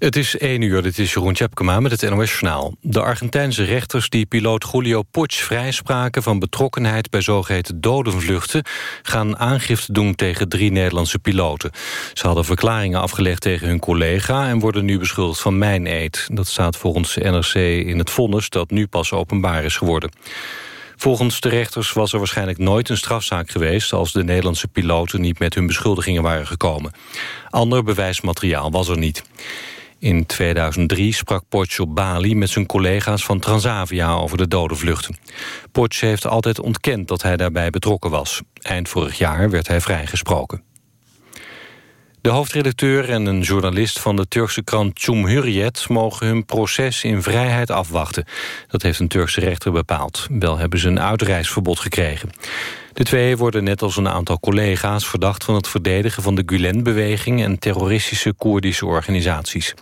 Het is 1 uur, dit is Jeroen Tjepkema met het NOS Journaal. De Argentijnse rechters die piloot Julio Puig vrijspraken... van betrokkenheid bij zogeheten dodenvluchten... gaan aangifte doen tegen drie Nederlandse piloten. Ze hadden verklaringen afgelegd tegen hun collega... en worden nu beschuldigd van mijn-eed. Dat staat volgens NRC in het vonnis dat nu pas openbaar is geworden. Volgens de rechters was er waarschijnlijk nooit een strafzaak geweest... als de Nederlandse piloten niet met hun beschuldigingen waren gekomen. Ander bewijsmateriaal was er niet. In 2003 sprak Porsche op Bali met zijn collega's van Transavia over de dodenvluchten. Heeft altijd ontkend dat hij daarbij betrokken was. Eind vorig jaar werd hij vrijgesproken. De hoofdredacteur en een journalist van de Turkse krant Cumhuriyet... mogen hun proces in vrijheid afwachten. Dat heeft een Turkse rechter bepaald. Wel hebben ze een uitreisverbod gekregen. De twee worden net als een aantal collega's verdacht van het verdedigen van de Gulen-beweging en terroristische Koerdische organisaties.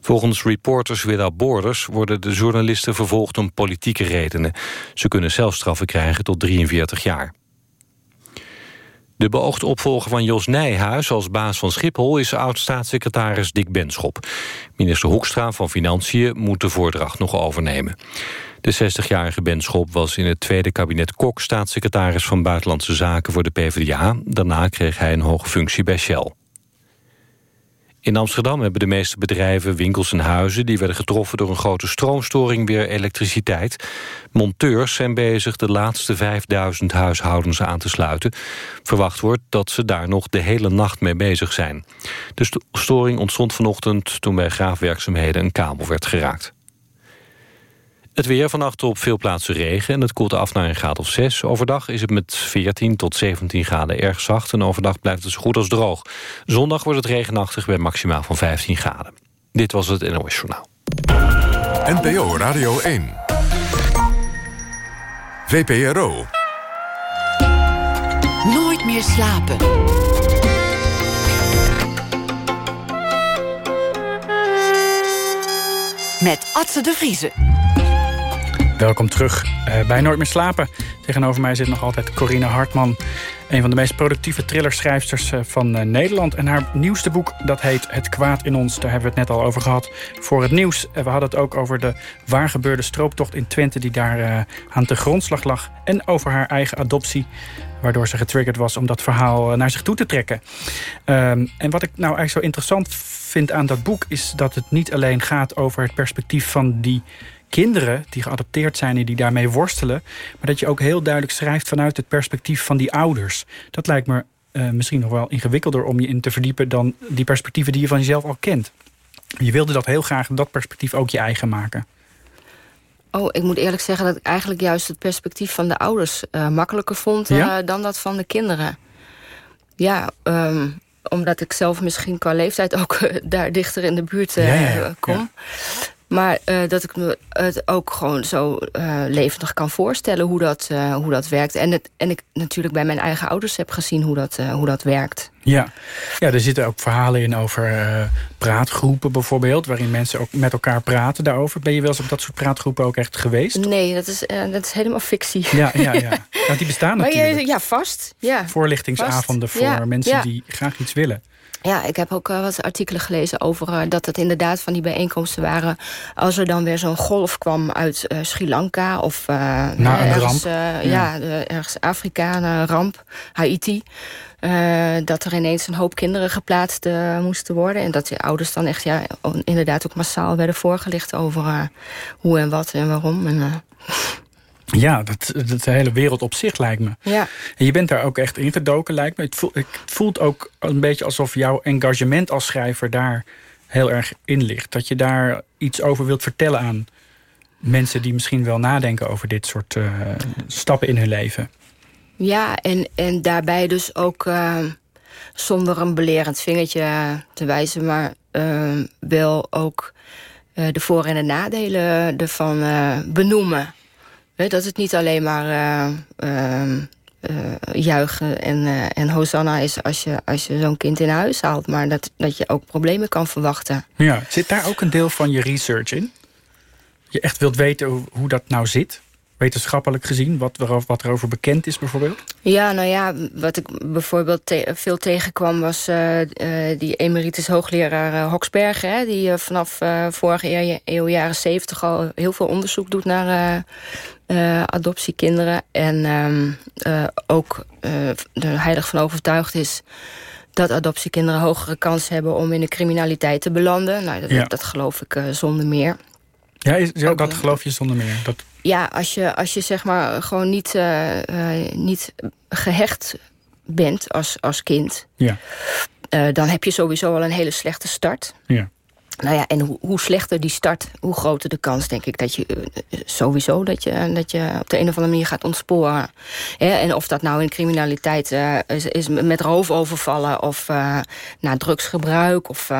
Volgens Reporters Without Borders worden de journalisten vervolgd om politieke redenen. Ze kunnen zelfstraffen krijgen tot 43 jaar. De beoogde opvolger van Jos Nijhuis als baas van Schiphol... is oud-staatssecretaris Dick Benschop. Minister Hoekstra van Financiën moet de voordracht nog overnemen. De 60-jarige Benschop was in het tweede kabinet Kok... staatssecretaris van Buitenlandse Zaken voor de PvdA. Daarna kreeg hij een hoge functie bij Shell. In Amsterdam hebben de meeste bedrijven, winkels en huizen... die werden getroffen door een grote stroomstoring weer elektriciteit. Monteurs zijn bezig de laatste 5000 huishoudens aan te sluiten. Verwacht wordt dat ze daar nog de hele nacht mee bezig zijn. De storing ontstond vanochtend toen bij graafwerkzaamheden een kabel werd geraakt. Het weer vannacht op veel plaatsen regen en het koelt af naar een graad of 6. Overdag is het met 14 tot 17 graden erg zacht... en overdag blijft het zo goed als droog. Zondag wordt het regenachtig bij maximaal van 15 graden. Dit was het NOS Journaal. NPO Radio 1. VPRO. Nooit meer slapen. Met Atze de Vriezen. Welkom terug uh, bij Nooit meer slapen. Tegenover mij zit nog altijd Corine Hartman. Een van de meest productieve thrillerschrijfsters uh, van uh, Nederland. En haar nieuwste boek, dat heet Het kwaad in ons. Daar hebben we het net al over gehad voor het nieuws. we hadden het ook over de waargebeurde strooptocht in Twente... die daar aan de grondslag lag. En over haar eigen adoptie. Waardoor ze getriggerd was om dat verhaal naar zich toe te trekken. Ehm, en wat ik nou eigenlijk zo interessant vind aan dat boek... is dat het niet alleen gaat over het perspectief van die kinderen die geadopteerd zijn en die daarmee worstelen. Maar dat je ook heel duidelijk schrijft vanuit het perspectief van die ouders. Dat lijkt me uh, misschien nog wel ingewikkelder om je in te verdiepen dan die perspectieven die je van jezelf al kent. Je wilde dat heel graag, dat perspectief ook je eigen maken. Oh, ik moet eerlijk zeggen dat ik eigenlijk juist het perspectief van de ouders uh, makkelijker vond ja? uh, dan dat van de kinderen. Ja, um, omdat ik zelf misschien qua leeftijd ook daar dichter in de buurt ja, ja, kom. Maar uh, dat ik me het ook gewoon zo uh, levendig kan voorstellen hoe dat, uh, hoe dat werkt. En, het, en ik natuurlijk bij mijn eigen ouders heb gezien hoe dat, hoe dat werkt. Ja. ja, er zitten ook verhalen in over praatgroepen bijvoorbeeld... waarin mensen ook met elkaar praten daarover. Ben je wel eens op dat soort praatgroepen ook echt geweest? Nee, dat is, dat is helemaal fictie. Ja, ja, ja. Nou, die bestaan natuurlijk. Je, ja, vast. Ja. Voorlichtingsavonden vast. voor ja, mensen ja. die graag iets willen. Ja, ik heb ook uh, wat artikelen gelezen over uh, dat het inderdaad van die bijeenkomsten waren... als er dan weer zo'n golf kwam uit uh, Sri Lanka of nou, ergens, ja. ja ergens Afrika, een ramp, Haiti... dat er ineens een hoop kinderen geplaatst moesten worden. En dat die ouders dan echt ja, inderdaad ook massaal werden voorgelicht over hoe en wat en waarom. En, ja, dat, dat de hele wereld op zich lijkt me. Ja. En je bent daar ook echt in gedoken, lijkt me. Het voelt, het voelt ook een beetje alsof jouw engagement als schrijver daar heel erg in ligt. Dat je daar iets over wilt vertellen aan mensen die misschien wel nadenken over dit soort uh, stappen in hun leven. Ja, en, en daarbij dus ook uh, zonder een belerend vingertje te wijzen, maar uh, wel ook de voor- en de nadelen ervan benoemen dat het niet alleen maar uh, uh, juichen en, uh, en hosanna is als je, als je zo'n kind in huis haalt. Maar dat, dat je ook problemen kan verwachten. Ja, zit daar ook een deel van je research in? Je echt wilt weten hoe dat nou zit? Wetenschappelijk gezien? Wat, er, wat er over bekend is bijvoorbeeld? Ja, nou ja, wat ik bijvoorbeeld veel tegenkwam... was uh, uh, die emeritus hoogleraar uh, Hoksberger... Hè, die vanaf vorige eeuw, jaren zeventig al heel veel onderzoek doet naar adoptiekinderen. En um, ook er heilig van overtuigd is dat adoptiekinderen hogere kans hebben om in de criminaliteit te belanden. Nou, dat, Ja. dat geloof ik zonder meer. Ja, is, ja, dat eh, geloof je zonder meer. Dat, Ja, als je, als je zeg maar gewoon niet, eh, eh, niet gehecht bent als, als kind... ja, eh, dan heb je sowieso al een hele slechte start. ja. Nou ja, en hoe, hoe slechter die start, hoe groter de kans, denk ik, dat je sowieso dat je, dat je op de een of andere manier gaat ontsporen. En of dat nou in criminaliteit is, is met roofovervallen of eh na drugsgebruik of.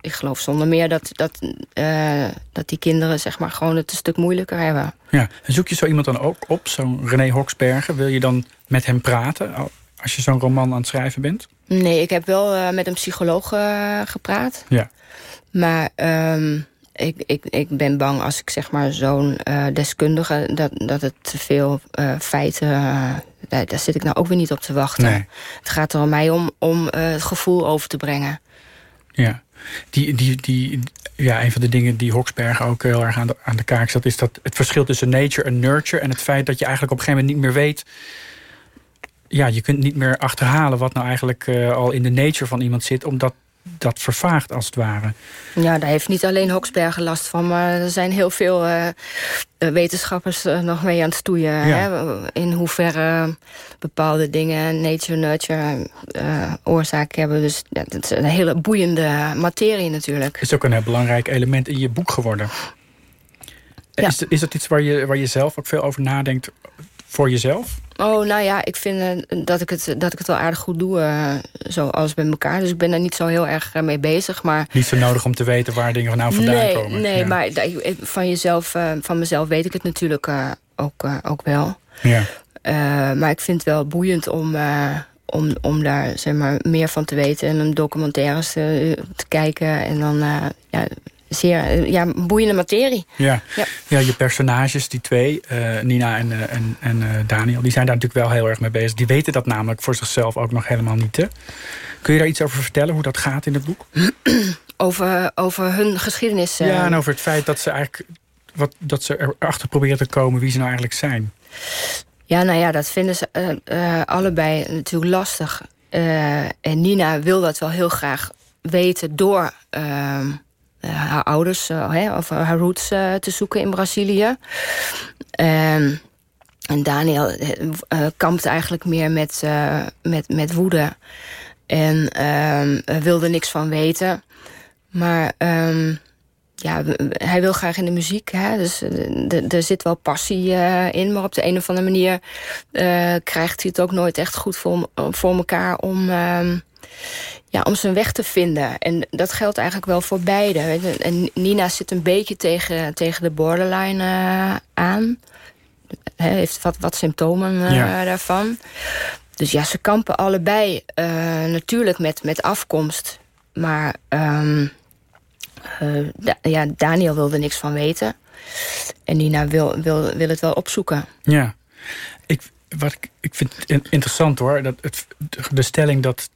Ik geloof zonder meer dat, dat, eh, dat die kinderen zeg maar, gewoon het een stuk moeilijker hebben. ja. En zoek je zo iemand dan ook op, zo'n René Hoksbergen? Wil je dan met hem praten al- als je zo'n roman aan het schrijven bent? Nee, ik heb wel eh, met een psycholoog eh, gepraat. Ja. Maar ehm, ik, ik, ik ben bang als ik zeg maar zo'n deskundige... Dat, dat het te veel feiten... daar, daar zit ik nou ook weer niet op te wachten. Nee. Het gaat er mij om, om het gevoel over te brengen. Ja. Die, die, die, ja, een van de dingen die Hoksbergen ook heel erg aan de, aan de kaak zat... is dat het verschil tussen nature en nurture... en het feit dat je eigenlijk op een gegeven moment niet meer weet... ja, je kunt niet meer achterhalen wat nou eigenlijk eh, al in de nature van iemand zit... omdat dat vervaagt als het ware. Ja, daar heeft niet alleen Hoksbergen last van... maar er zijn heel veel eh, eh, wetenschappers eh, nog mee aan het stoeien. Ja. Hè? In hoeverre bepaalde dingen nature-nurture eh, oorzaak hebben. Dus ja, het is een hele boeiende materie natuurlijk. is ook een heel belangrijk element in je boek geworden. Ja. Is, is dat iets waar je, waar je zelf ook veel over nadenkt voor jezelf? Oh, nou ja, ik vind eh, dat, ik het, dat ik het wel aardig goed doe, eh, zo alles bij elkaar. Dus ik ben er niet zo heel erg eh, mee bezig. Maar Niet zo nodig om te weten waar dingen nou vandaan nee, komen. nee ja. maar van, jezelf, van mezelf weet ik het natuurlijk ook, ook wel. Ja. Maar ik vind het wel boeiend om, om, om daar zeg maar, meer van te weten... en om documentaires te, te kijken. En dan, ja, zeer eh, ja, boeiende materie. Ja. Ja. Ja. je personages, die twee, eh, Nina en, eh, en, en Daniel... die zijn daar natuurlijk wel heel erg mee bezig. Die weten dat namelijk voor zichzelf ook nog helemaal niet. Hè? Kun je daar iets over vertellen, hoe dat gaat in het boek? Over, over hun geschiedenis. Ja, en over het feit dat ze eigenlijk... Wat, dat ze erachter proberen te komen wie ze nou eigenlijk zijn. Ja, nou ja, dat vinden ze allebei natuurlijk lastig. En Nina wil dat wel heel graag weten door ehm, eh, haar ouders eh, hè, of haar roots eh, te zoeken in Brazilië. Ehm, en Daniel eh, eh, kampt eigenlijk meer met, eh, met, met woede. En ehm, wilde niks van weten. Maar ehm, ja, hij wil graag in de muziek. Hè? Dus eh, er zit wel passie eh, in. Maar op de een of andere manier eh, krijgt hij het ook nooit echt goed voor, voor elkaar om, ja, om zijn weg te vinden. En dat geldt eigenlijk wel voor beide. En Nina zit een beetje tegen, tegen de borderline eh, aan. Hij heeft wat, wat symptomen eh, Ja. daarvan. Dus ja, ze kampen allebei eh, natuurlijk met, met afkomst. Maar ehm, eh, Da- ja, Daniel wilde niks van weten. En Nina wil, wil, wil het wel opzoeken. Ja, ik, wat ik, ik vind het in- interessant hoor. Dat het, de stelling dat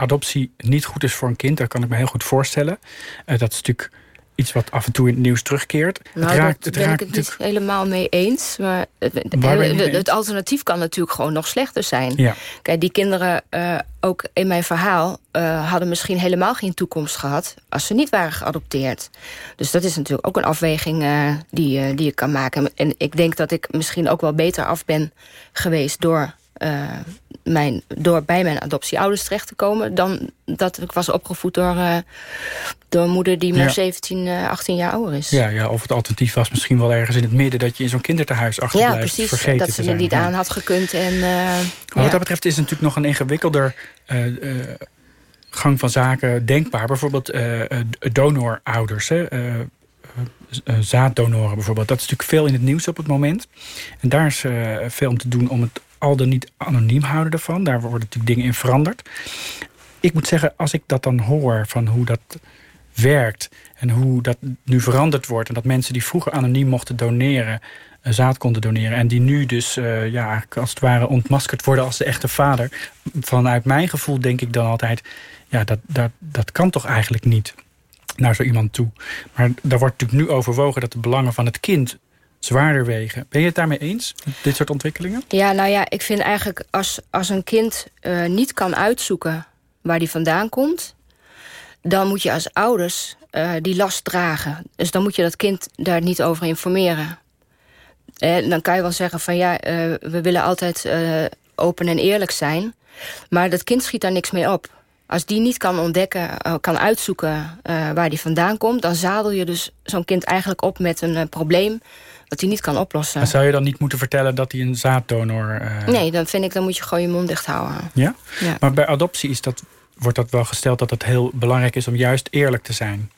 adoptie niet goed is voor een kind, dat kan ik me heel goed voorstellen. Eh, dat is natuurlijk iets wat af en toe in het nieuws terugkeert. Nou, het raakt, daar het ben ik het niet helemaal mee eens. Maar het, alternatief kan natuurlijk gewoon nog slechter zijn. Ja, Kijk, die kinderen, eh, ook in mijn verhaal... eh, hadden misschien helemaal geen toekomst gehad... als ze niet waren geadopteerd. Dus dat is natuurlijk ook een afweging die, die je kan maken. En ik denk dat ik misschien ook wel beter af ben geweest... door, mijn, door bij mijn adoptieouders terecht te komen... dan dat ik was opgevoed door, eh, door een moeder die maar Ja. 17, eh, 18 jaar ouder is. ja, ja, of het alternatief was misschien wel ergens in het midden... dat je in zo'n kinderthuis achterblijft, Ja, precies. vergeten Dat ze er niet Ja. aan had gekund. En, eh, ja. wat dat betreft is het natuurlijk nog een ingewikkelder eh, eh, gang van zaken denkbaar. Bijvoorbeeld eh, eh, donorouders, hè, eh, eh, eh, zaaddonoren bijvoorbeeld. Dat is natuurlijk veel in het nieuws op het moment. En daar is eh, veel om te doen om het al dan niet anoniem houden ervan. Daar worden natuurlijk dingen in veranderd. Ik moet zeggen, als ik dat dan hoor van hoe dat werkt. En hoe dat nu veranderd wordt. En dat mensen die vroeger anoniem mochten doneren zaad konden doneren. En die nu dus uh, ja, als het ware ontmaskerd worden als de echte vader. Vanuit mijn gevoel denk ik dan altijd... ja, dat, dat, dat kan toch eigenlijk niet naar zo iemand toe. Maar daar wordt natuurlijk nu overwogen dat de belangen van het kind zwaarder wegen. Ben je het daarmee eens, dit soort ontwikkelingen? Ja, nou ja, ik vind eigenlijk als, als een kind uh, niet kan uitzoeken waar die vandaan komt... dan moet je als ouders uh, die last dragen. Dus dan moet je dat kind daar niet over informeren. Eh, dan kan je wel zeggen van ja, we willen altijd open en eerlijk zijn. Maar dat kind schiet daar niks mee op. Als die niet kan ontdekken, kan uitzoeken waar die vandaan komt... dan zadel je dus zo'n kind eigenlijk op met een probleem dat hij niet kan oplossen. Maar zou je dan niet moeten vertellen dat hij een zaaddonor... Nee, dan vind ik, dan moet je gewoon je mond dicht houden. Ja? ja? Maar bij adoptie is dat, wordt dat wel gesteld dat het heel belangrijk is om juist eerlijk te zijn.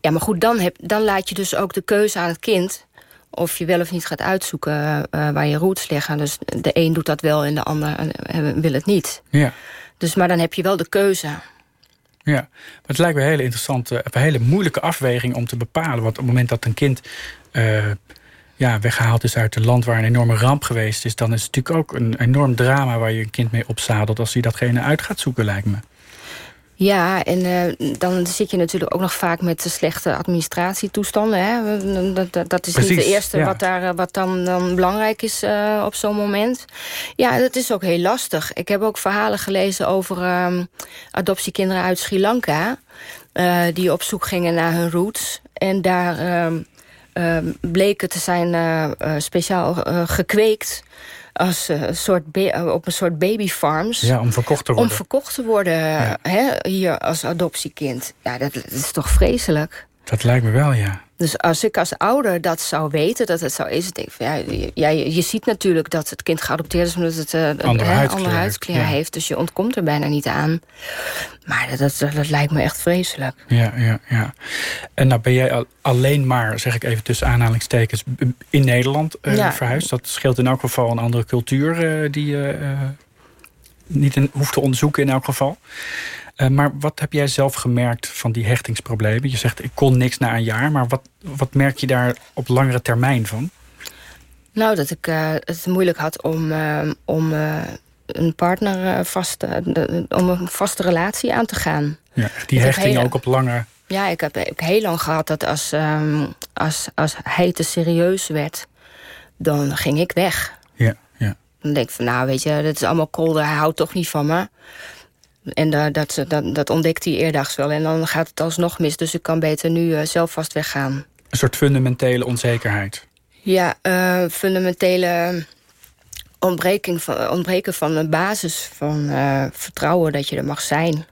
Ja, maar goed, dan, heb, dan laat je dus ook de keuze aan het kind of je wel of niet gaat uitzoeken uh, waar je roots liggen. Dus de een doet dat wel en de ander uh, wil het niet. Ja. Dus, maar dan heb je wel de keuze. Ja, maar het lijkt me een hele interessante, een hele moeilijke afweging om te bepalen. Want op het moment dat een kind uh, ja, weggehaald is uit een land waar een enorme ramp geweest is... dan is het natuurlijk ook een enorm drama waar je een kind mee opzadelt... als hij datgene uit gaat zoeken, lijkt me. Ja, en uh, dan zit je natuurlijk ook nog vaak met de slechte administratietoestanden. Hè? Dat, dat, is Precies, niet de eerste wat, daar, wat dan, dan belangrijk is uh, op zo'n moment. Ja, dat is ook heel lastig. Ik heb ook verhalen gelezen over uh, adoptiekinderen uit Sri Lanka... Uh, die op zoek gingen naar hun roots. En daar ehm, bleken te zijn speciaal gekweekt als, uh, soort op een soort babyfarms. Ja, om verkocht te worden. Om verkocht te worden ja. hè, hier als adoptiekind. Ja, dat, dat, is toch vreselijk? Dat lijkt me wel, ja. Dus als ik als ouder dat zou weten, dat het zo is... Denk ik ja, ja, je, je ziet natuurlijk dat het kind geadopteerd is... omdat het uh, andere hè, andere huidskleur heeft. Dus je ontkomt er bijna niet aan. Maar dat, dat, dat, lijkt me echt vreselijk. Ja, ja, ja. En nou ben jij alleen maar, zeg ik even tussen aanhalingstekens... in Nederland uh, ja. verhuisd. Dat scheelt in elk geval een andere cultuur... Uh, die je niet in, hoeft te onderzoeken in elk geval. Uh, maar wat heb jij zelf gemerkt van die hechtingsproblemen? Je zegt, ik kon niks na een jaar. Maar wat, wat merk je daar op langere termijn van? Nou, dat ik uh, het moeilijk had om, uh, om een partner vast, om een vaste relatie aan te gaan. Ja, die hechting ook op lange... Ja, ik heb, ik heel lang gehad dat als, um, als, als hij te serieus werd... dan ging ik weg. Ja, ja. Dan denk ik van, nou weet je, dat is allemaal kolder. Hij houdt toch niet van me. En uh, dat, dat, dat ontdekt hij eerdags wel. En dan gaat het alsnog mis. Dus ik kan beter nu uh, zelf vast weggaan. Een soort fundamentele onzekerheid. Ja, uh, fundamentele ontbreking van, ontbreken van een basis van vertrouwen dat je er mag zijn.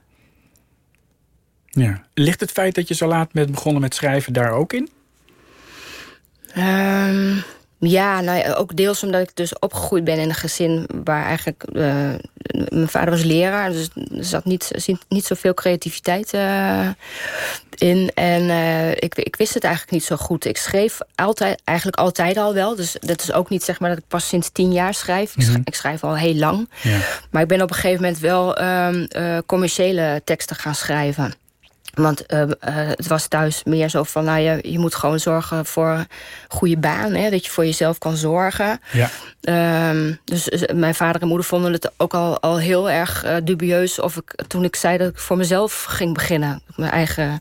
Ja. Ligt het feit dat je zo laat bent begonnen met schrijven daar ook in? Um, ja, nou, ook deels omdat ik dus opgegroeid ben in een gezin... waar eigenlijk... Mijn vader was leraar, dus er zat niet, niet zoveel creativiteit uh, in. En uh, ik, ik wist het eigenlijk niet zo goed. Ik schreef altijd, eigenlijk altijd al wel. Dus dat is ook niet zeg maar dat ik pas sinds tien jaar schrijf. Ik, schrijf, mm -hmm. ik schrijf al heel lang. Ja. Maar ik ben op een gegeven moment wel um, commerciële teksten gaan schrijven. Want uh, uh, het was thuis meer zo van, nou, je, je moet gewoon zorgen voor een goede baan. Hè, dat je voor jezelf kan zorgen. Ja. Um, dus mijn vader en moeder vonden het ook al, al heel erg uh, dubieus... Of ik, toen ik zei dat ik voor mezelf ging beginnen. Mijn eigen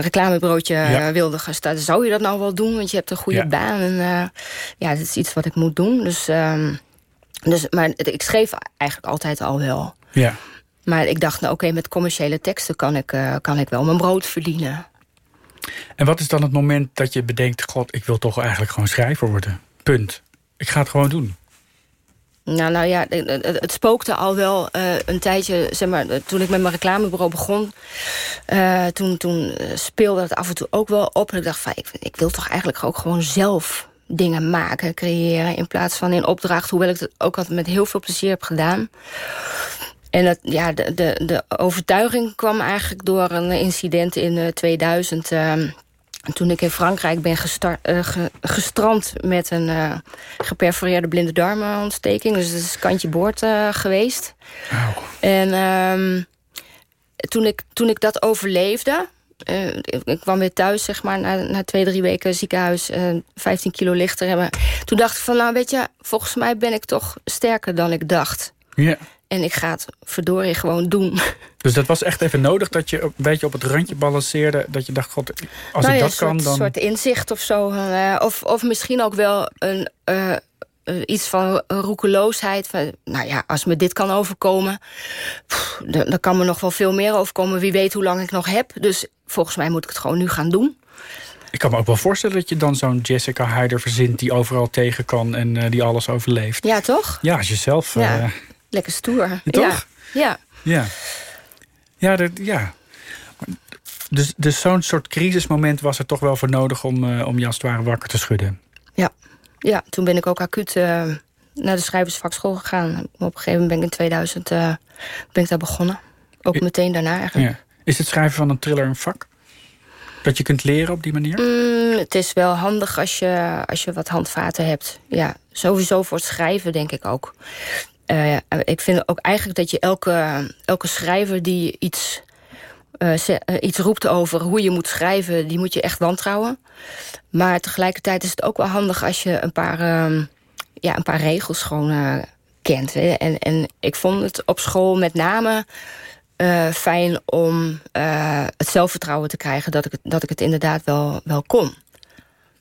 reclamebureautje ja. wilde gaan starten. Zou je dat nou wel doen? Want je hebt een goede ja. baan. En ja, dat is iets wat ik moet doen. Dus, um, dus, maar ik schreef eigenlijk altijd al wel. Ja. Maar ik dacht, nou oké, okay, met commerciële teksten kan ik, uh, kan ik wel mijn brood verdienen. En wat is dan het moment dat je bedenkt... god, ik wil toch eigenlijk gewoon schrijver worden? Punt. Ik ga het gewoon doen. Nou, nou ja, het spookte al wel uh, een tijdje, zeg maar, toen ik met mijn reclamebureau begon, uh, toen, toen speelde het af en toe ook wel op. En ik dacht van, ik, ik wil toch eigenlijk ook gewoon zelf dingen maken, creëren, in plaats van in opdracht, hoewel ik het ook altijd met heel veel plezier heb gedaan. En dat, ja, de, de, de overtuiging kwam eigenlijk door een incident in uh, 2000... Uh, toen ik in Frankrijk ben gestart, ge, gestrand met een uh, geperforeerde blinde darmontsteking. Dus het is kantje boord geweest. En um, toen, ik, toen ik dat overleefde... Uh, ik, kwam weer thuis, zeg maar, na, na twee, drie weken ziekenhuis. Uh, 15 kilo lichter hebben. Toen dacht ik van, nou weet je, volgens mij ben ik toch sterker dan ik dacht. Ja. En ik ga het verdorie gewoon doen. Dus dat was echt even nodig dat je een beetje op het randje balanceerde. Dat je dacht, god, als nou ik ja, dat kan, soort, dan... Een soort inzicht of zo. Uh, of, of misschien ook wel een, uh, iets van een roekeloosheid. Van, nou ja, als me dit kan overkomen... Pff, dan, dan kan me nog wel veel meer overkomen. Wie weet hoe lang ik nog heb. Dus volgens mij moet ik het gewoon nu gaan doen. Ik kan me ook wel voorstellen dat je dan zo'n Jessica Hyder verzint... die overal tegen kan en uh, die alles overleeft. Ja, toch? Ja, als je zelf... Ja. Lekker stoer. Toch? Ja. Ja. Ja, dat, ja. Dus, dus zo'n soort crisismoment was er toch wel voor nodig... om, uh, om je als het ware wakker te schudden. Ja, ja toen ben ik ook acuut uh, naar de schrijversvakschool gegaan. Op een gegeven moment ben ik in 2000 uh, ben ik daar begonnen. Ook meteen daarna eigenlijk. Ja. Is het schrijven van een thriller een vak? Dat je kunt leren op die manier? Mm, het is wel handig als je, als je wat handvaten hebt. Ja, sowieso voor het schrijven denk ik ook. Uh, ik vind ook eigenlijk dat je elke, elke schrijver die iets, uh, ze, uh, iets roept over hoe je moet schrijven, die moet je echt wantrouwen. Maar tegelijkertijd is het ook wel handig als je een paar, ja, een paar regels gewoon kent. Hè? En, en ik vond het op school met name fijn om het zelfvertrouwen te krijgen dat ik het, dat ik het inderdaad wel, wel kon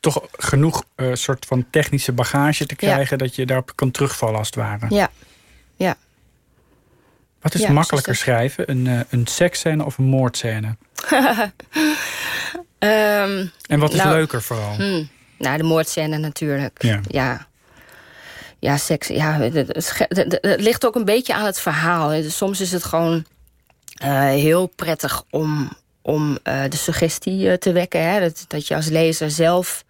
toch genoeg uh, soort van technische bagage te krijgen... Ja. dat je daarop kan terugvallen als het ware. Ja, ja. Wat is ja, makkelijker schrijven? Een, uh, een seksscène of een moordscène? um, en wat is nou, leuker vooral? Hmm, nou, de moordscène natuurlijk. Ja. ja. Ja, seks. Ja, het, ligt ook een beetje aan het verhaal. Soms is het gewoon uh, heel prettig om, om uh, de suggestie uh, te wekken. Hè? Dat, dat je als lezer zelf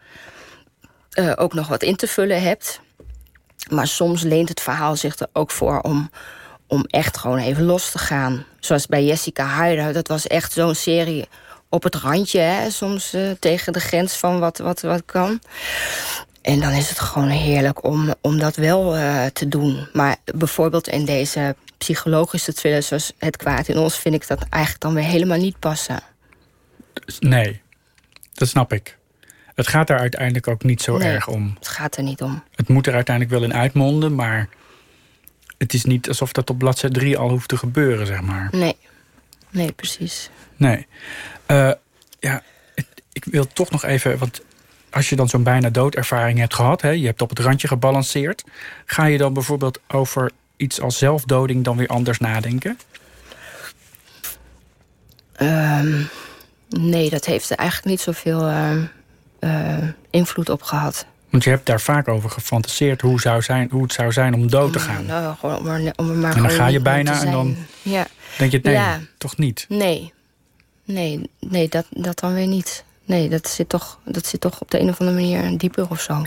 ook nog wat in te vullen hebt. Maar soms leent het verhaal zich er ook voor om, om echt gewoon even los te gaan. Zoals bij Jessica Hyder. Dat was echt zo'n serie op het randje. Hè? Soms tegen de grens van wat, wat, wat kan. En dan is het gewoon heerlijk om, om dat wel te doen. Maar bijvoorbeeld in deze psychologische thrillers zoals Het Kwaad in Ons... vind ik dat eigenlijk dan weer helemaal niet passen. Nee, dat snap ik. Het gaat daar uiteindelijk ook niet zo nee, erg om. Het gaat er niet om. Het moet er uiteindelijk wel in uitmonden, maar het is niet alsof dat op bladzijde 3 al hoeft te gebeuren, zeg maar. Nee, nee, precies. Nee. Uh, ja, ik, ik, wil toch nog even, want als je dan zo'n bijna doodervaring hebt gehad, hè, je hebt op het randje gebalanceerd, ga je dan bijvoorbeeld over iets als zelfdoding dan weer anders nadenken? Um, nee, dat heeft er eigenlijk niet zoveel uh, uh, invloed op gehad. Want je hebt daar vaak over gefantaseerd hoe, zou zijn, hoe het zou zijn om dood te gaan. Nou, gewoon om er, om er maar en dan ga je bijna en dan ja. denk je, nee, Ja. toch niet. Nee, nee, nee dat, dat dan weer niet. Nee, dat zit, toch, dat zit toch op de een of andere manier dieper of zo.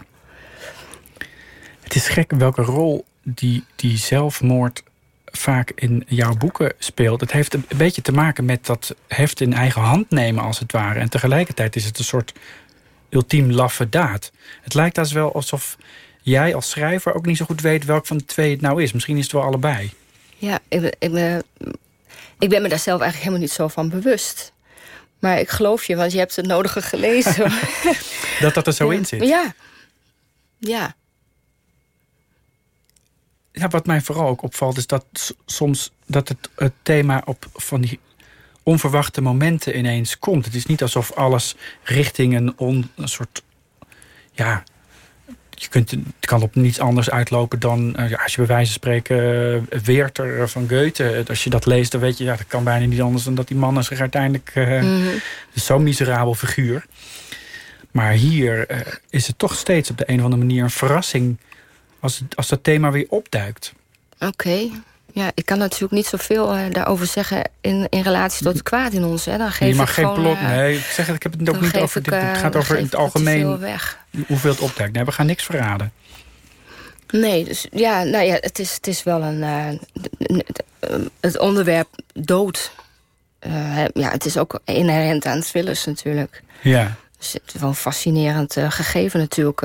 Het is gek welke rol die, die zelfmoord vaak in jouw boeken speelt. Het heeft een beetje te maken met dat heft in eigen hand nemen als het ware. En tegelijkertijd is het een soort ultiem laffe daad. Het lijkt als wel alsof jij als schrijver ook niet zo goed weet welk van de twee het nou is. Misschien is het wel allebei. Ja, ik, ben- ik, ben, ik ben me daar zelf eigenlijk helemaal niet zo van bewust. Maar ik geloof je, want je hebt het nodige gelezen. Dat dat er zo in zit. Ja. Ja. Ja, wat mij vooral ook opvalt is dat soms dat het, het thema op van die onverwachte momenten ineens komt. Het is niet alsof alles richting een, on, een soort ja. Je kunt, het kan op niets anders uitlopen dan eh, als je bij wijze van spreken uh, Weerter van Goethe, eh, als je dat leest, dan weet je, ja, dat kan bijna niet anders dan dat die mannen zich uiteindelijk eh, het is zo'n miserabel figuur. Maar hier eh, is het toch steeds op de een of andere manier een verrassing als, als dat thema weer opduikt. Oké. Ja, ik kan natuurlijk niet zoveel eh, daarover zeggen in, in relatie tot het kwaad in ons. Hè. Dan geef je mag ik geen gewoon, plot. eh, Nee, ik zeg het, ik heb het ook niet over. Dit, het eh, gaat over in het algemeen weg. hoeveel het opduikt. Nee, we gaan niks verraden. Nee, dus ja, nou ja, het is, het is wel een. het- het onderwerp dood. ja, het is ook inherent aan thrillers natuurlijk. Ja. Dus het is wel een fascinerend gegeven natuurlijk.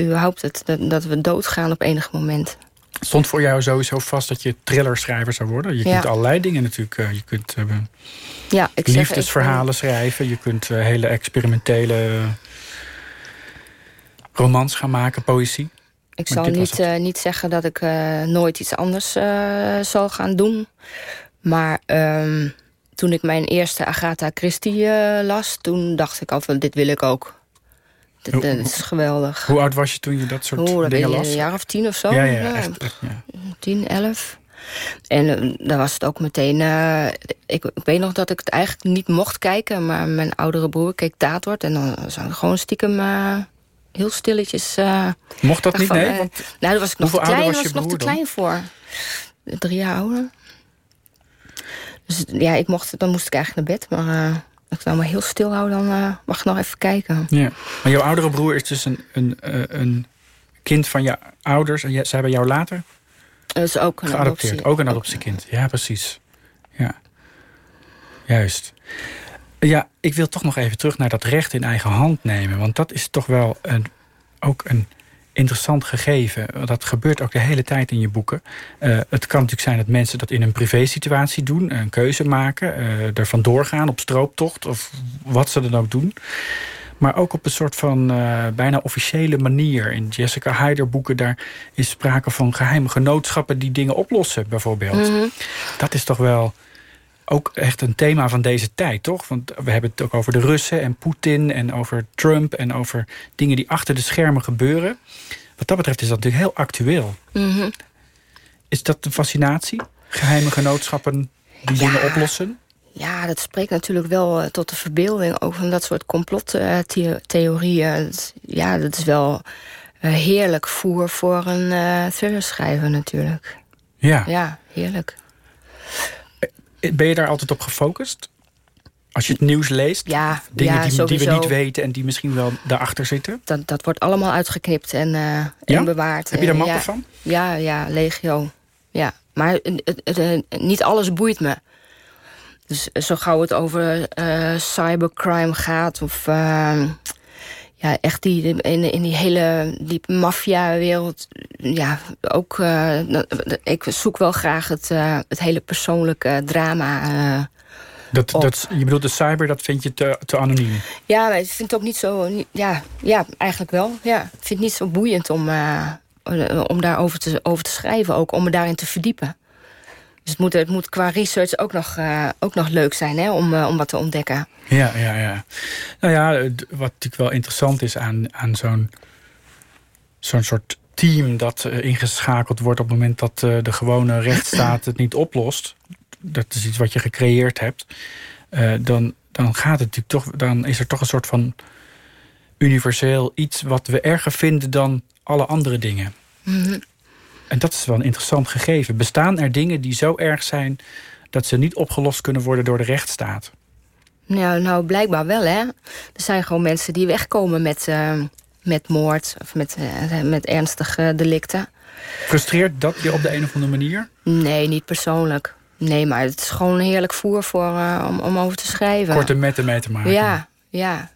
überhaupt het, dat, dat we doodgaan op enig moment. Stond voor jou sowieso vast dat je thrillerschrijver zou worden? Je Ja. kunt allerlei dingen natuurlijk. eh, je kunt eh, Ja, ik zeg, liefdesverhalen schrijven. Je kunt eh, hele experimentele romans gaan maken, poëzie. Ik, Maar zal niet, eh, niet zeggen dat ik eh, nooit iets anders eh, zal gaan doen. Maar ehm, toen ik mijn eerste Agatha Christie eh, las... toen dacht ik al van, dit wil ik ook. Dit is geweldig. Hoe oud was je toen je dat soort dan ben dingen las? een jaar of tien of zo. ja, ja, echt, echt, ja. 10, 11. En eh, dan was het ook meteen... eh, ik, ik weet nog dat ik het eigenlijk niet mocht kijken... maar mijn oudere broer keek Tatort... en dan zou ik gewoon stiekem eh, heel stilletjes... Mocht dat niet? van, Nee? Want nou, daar was ik nog te klein, was was je ik nog te klein voor. Drie jaar ouder. Dus ja, ik mocht, dan moest ik eigenlijk naar bed. Maar ik nou maar heel stil hou, dan eh, mag ik nog even kijken. Ja. Maar jouw oudere broer is dus een, een, eh, een kind van je ouders. En zij hebben jou later Dat is ook een geadopteerd. adoptie. Ook een adoptiekind. Ja, precies. Ja. Juist. Ja, ik wil toch nog even terug naar dat recht in eigen hand nemen. Want dat is toch wel een, ook een interessant gegeven. Dat gebeurt ook de hele tijd in je boeken. Eh, het kan natuurlijk zijn dat mensen dat in een privésituatie doen. Een keuze maken. eh er vandoor gaan op strooptocht. Of wat ze dan ook doen. Maar ook op een soort van eh, bijna officiële manier. In Jessica Hyder boeken daar is sprake van geheime genootschappen... die dingen oplossen, bijvoorbeeld. Mhm. Dat is toch wel ook echt een thema van deze tijd, toch? Want we hebben het ook over de Russen en Poetin... en over Trump en over dingen die achter de schermen gebeuren. Wat dat betreft is dat natuurlijk heel actueel. Mhm. Is dat de fascinatie? Geheime genootschappen die Ja. dingen oplossen? Ja, dat spreekt natuurlijk wel eh, tot de verbeelding. Ook van dat soort complottheorieën. ja, dat is wel eh, heerlijk voer voor een eh thrillerschrijver natuurlijk. Ja. Ja, heerlijk. Ben je daar altijd op gefocust? Als je het nieuws leest? Ja, Dingen ja, die, die we niet weten en die misschien wel daarachter zitten? Dat, dat wordt allemaal uitgeknipt en, eh, en Ja? bewaard. Heb je daar Eh, mappen van? Ja, ja, legio. Ja, maar eh, niet alles boeit me. Dus zo gauw het over cybercrime gaat... of eh, ja, echt die, in, in die hele die maffia-wereld... ja, ook... eh, ik zoek wel graag het, eh, het hele persoonlijke drama... eh. Dat, Op. dat, je bedoelt de cyber, dat vind je te, te anoniem? Ja, ik vind het ook niet zo... Ja, ja eigenlijk wel. Ja, ik vind het niet zo boeiend om, om daarover te, over te schrijven. Ook om me daarin te verdiepen. Dus het moet, het moet qua research ook nog, ook nog leuk zijn hè, om, om wat te ontdekken. Ja, ja, ja. Nou ja, wat natuurlijk wel interessant is aan, aan zo'n zo'n soort team dat eh, ingeschakeld wordt op het moment dat eh, de gewone rechtsstaat het niet oplost. Dat is iets wat je gecreëerd hebt. eh, dan, dan gaat het natuurlijk toch, dan is er toch een soort van universeel iets wat we erger vinden dan alle andere dingen. Mhm. En dat is wel een interessant gegeven. Bestaan er dingen die zo erg zijn dat ze niet opgelost kunnen worden door de rechtsstaat? Nou, nou, blijkbaar wel, hè. Er zijn gewoon mensen die wegkomen met, eh, met moord... of met, eh, met ernstige delicten. Frustreert dat je op de een of andere manier? Nee, niet persoonlijk. Nee, maar het is gewoon heerlijk voer voor, eh, om, om over te schrijven. Korte metten mee te maken. Ja, ja.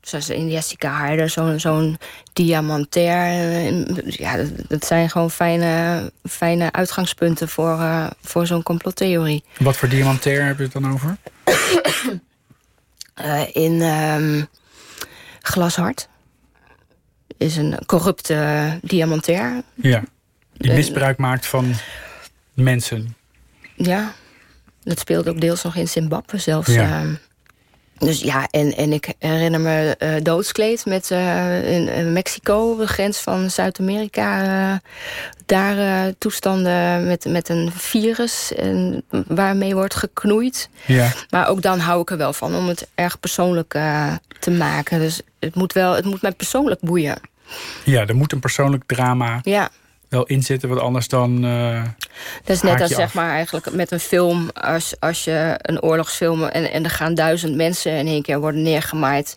Zoals in Jessica Harder, zo'n zo'n diamantair. Ja, dat, dat zijn gewoon fijne, fijne uitgangspunten voor, voor zo'n complottheorie. Wat voor diamantair heb je het dan over? Eh, in ehm, Glashart is een corrupte diamantair. Ja. Die misbruik maakt van mensen. Ja, dat speelt ook deels nog in Zimbabwe zelfs. Ja. Dus ja, en, en ik herinner me eh, Doodskleed met, eh, in, in Mexico, de grens van Zuid-Amerika. daar eh, toestanden met, met een virus en, waarmee wordt geknoeid. Ja. Maar ook dan hou ik er wel van om het erg persoonlijk te maken. Dus het moet, wel, het moet mij persoonlijk boeien. ja, er moet een persoonlijk drama Ja, wel in zitten. Want anders dan... eh, Dat is net als zeg maar eigenlijk met een film. Als, als je een oorlogsfilm en, en er gaan duizend mensen in één keer worden neergemaaid.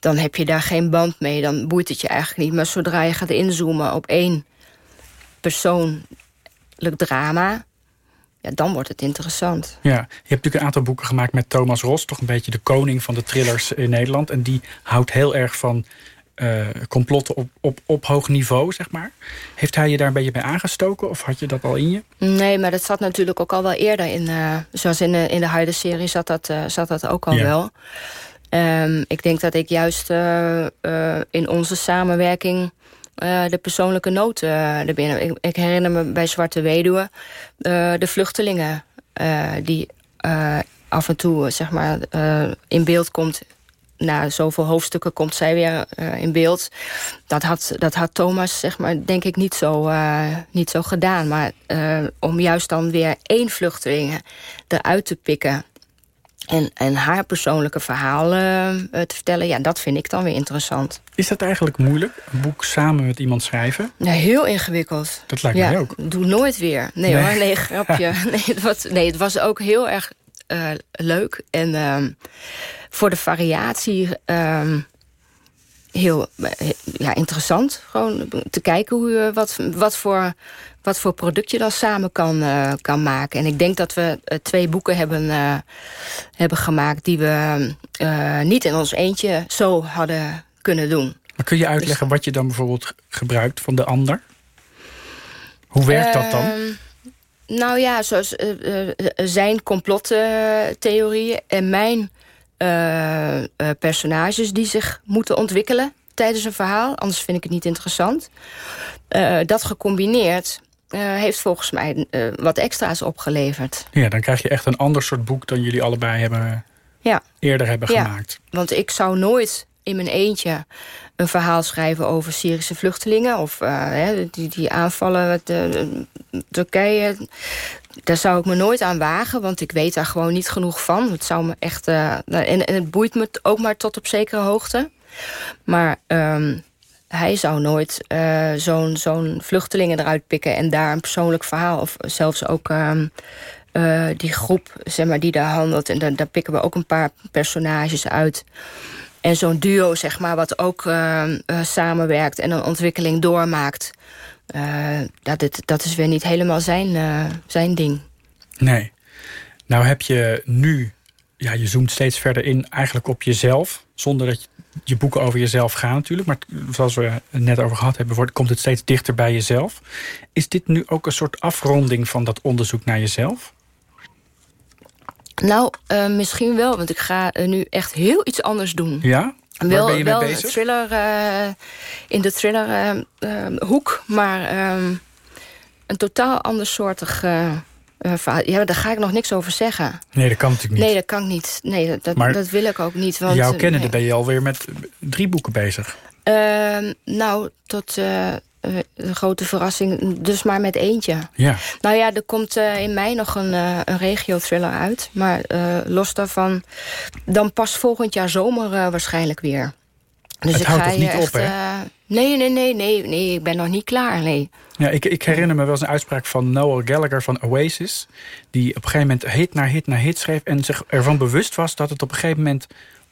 Dan heb je daar geen band mee. Dan boeit het je eigenlijk niet. Maar zodra je gaat inzoomen op één persoonlijk drama. Ja, dan wordt het interessant. ja. Je hebt natuurlijk een aantal boeken gemaakt met Thomas Ros. Toch een beetje de koning van de thrillers in Nederland. En die houdt heel erg van uh, complotten op, op, op hoog niveau, zeg maar. Heeft hij je daar een beetje bij aangestoken of had je dat al in je? Nee, maar dat zat natuurlijk ook al wel eerder in. Uh, zoals in de, in de Heide-serie zat, dat, uh, zat dat ook al ja. wel. Um, ik denk dat ik juist in onze samenwerking de persoonlijke nood erbinnen. Ik, ik, herinner me bij Zwarte Weduwe de vluchtelingen die af en toe zeg maar, in beeld komt na zoveel hoofdstukken komt zij weer uh, in beeld. Dat had, dat had Thomas, zeg maar, denk ik, niet zo, uh, niet zo gedaan. Maar uh, om juist dan weer één vluchteling eruit te pikken... En, en haar persoonlijke verhaal te vertellen, ja, dat vind ik dan weer interessant. Is dat eigenlijk moeilijk, een boek samen met iemand schrijven? Ja, heel ingewikkeld. Dat lijkt ja, mij ook. Doe nooit weer. Nee, nee. hoor, nee, grapje. nee, het was, nee, het was ook heel erg leuk. En ehm, voor de variatie um, heel ja, interessant. Gewoon te kijken hoe je, wat, wat, voor, wat voor product je dan samen kan, uh, kan maken. En ik denk dat we twee boeken hebben, uh, hebben gemaakt... die we niet in ons eentje zo hadden kunnen doen. Maar kun je uitleggen dus, wat je dan bijvoorbeeld gebruikt van de ander? Hoe werkt dat dan? Ehm, nou ja, zoals zijn complottheorieën en mijn uh, uh, personages die zich moeten ontwikkelen tijdens een verhaal. Anders vind ik het niet interessant. Uh, dat gecombineerd heeft volgens mij wat extra's opgeleverd. Ja, dan krijg je echt een ander soort boek dan jullie allebei hebben ja. eerder hebben ja, gemaakt. Want ik zou nooit in mijn eentje een verhaal schrijven over Syrische vluchtelingen. Of die, die aanvallen met Turkije daar zou ik me nooit aan wagen, want ik weet daar gewoon niet genoeg van. Het zou me echt. Uh, en, en, het boeit me ook maar tot op zekere hoogte. Maar um, hij zou nooit zo'n zo'n vluchtelingen eruit pikken en daar een persoonlijk verhaal, of zelfs ook. Uh, die groep zeg maar, die daar handelt. En daar, daar pikken we ook een paar personages uit. En zo'n duo, zeg maar, wat ook uh, samenwerkt en een ontwikkeling doormaakt. Uh, dat, dat is weer niet helemaal zijn, zijn ding. Nee. Nou heb je nu... Ja, je zoomt steeds verder in eigenlijk op jezelf. Zonder dat je, je boeken over jezelf gaan natuurlijk. Maar zoals we net over gehad hebben... Wordt, komt het steeds dichter bij jezelf. Is dit nu ook een soort afronding van dat onderzoek naar jezelf? Nou, uh, misschien wel. Want ik ga nu echt heel iets anders doen. Ja? Waar wel, ben je wel mee bezig? Thriller, uh, in de thriller uh, uh, hoek, maar um, een totaal andersoortig verhaal. Ja, daar ga ik nog niks over zeggen. Nee, dat kan natuurlijk niet. Nee, dat kan niet. Nee, dat, dat, dat wil ik ook niet. Want, jouw kennende nee. ben je alweer met drie boeken bezig. Ehm, nou, tot een grote verrassing, dus maar met eentje. Ja. Nou ja, er komt uh, in mei nog een, uh, een regio-thriller uit. Maar los daarvan, dan pas volgend jaar zomer waarschijnlijk weer. Dus het ik houdt ga toch niet echt, op, hè? nee, nee, nee, nee, nee, ik ben nog niet klaar, nee. Ja, ik, ik herinner me wel eens een uitspraak van Noel Gallagher van Oasis... die op een gegeven moment hit na hit na hit schreef... en zich ervan bewust was dat het op een gegeven moment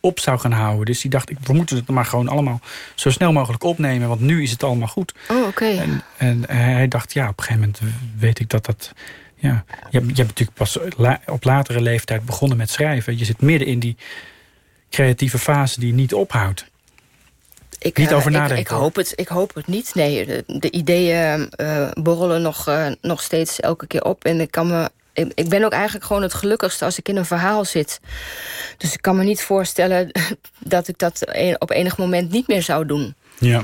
op zou gaan houden. Dus die dacht, we moeten het maar gewoon allemaal zo snel mogelijk opnemen... want nu is het allemaal goed. Oh, oké. Okay. En, en, hij dacht, ja, op een gegeven moment weet ik dat dat... Ja, je, hebt, je hebt natuurlijk pas la, op latere leeftijd begonnen met schrijven. Je zit midden in die creatieve fase die niet ophoudt. Ik, niet over uh, nadenken. Ik, ik, hoop het, ik hoop het niet. Nee, de, de ideeën uh, borrelen nog, uh, nog steeds elke keer op. En ik kan me ik, ik, ben ook eigenlijk gewoon het gelukkigste als ik in een verhaal zit. Dus ik kan me niet voorstellen dat ik dat op enig moment niet meer zou doen. Ja.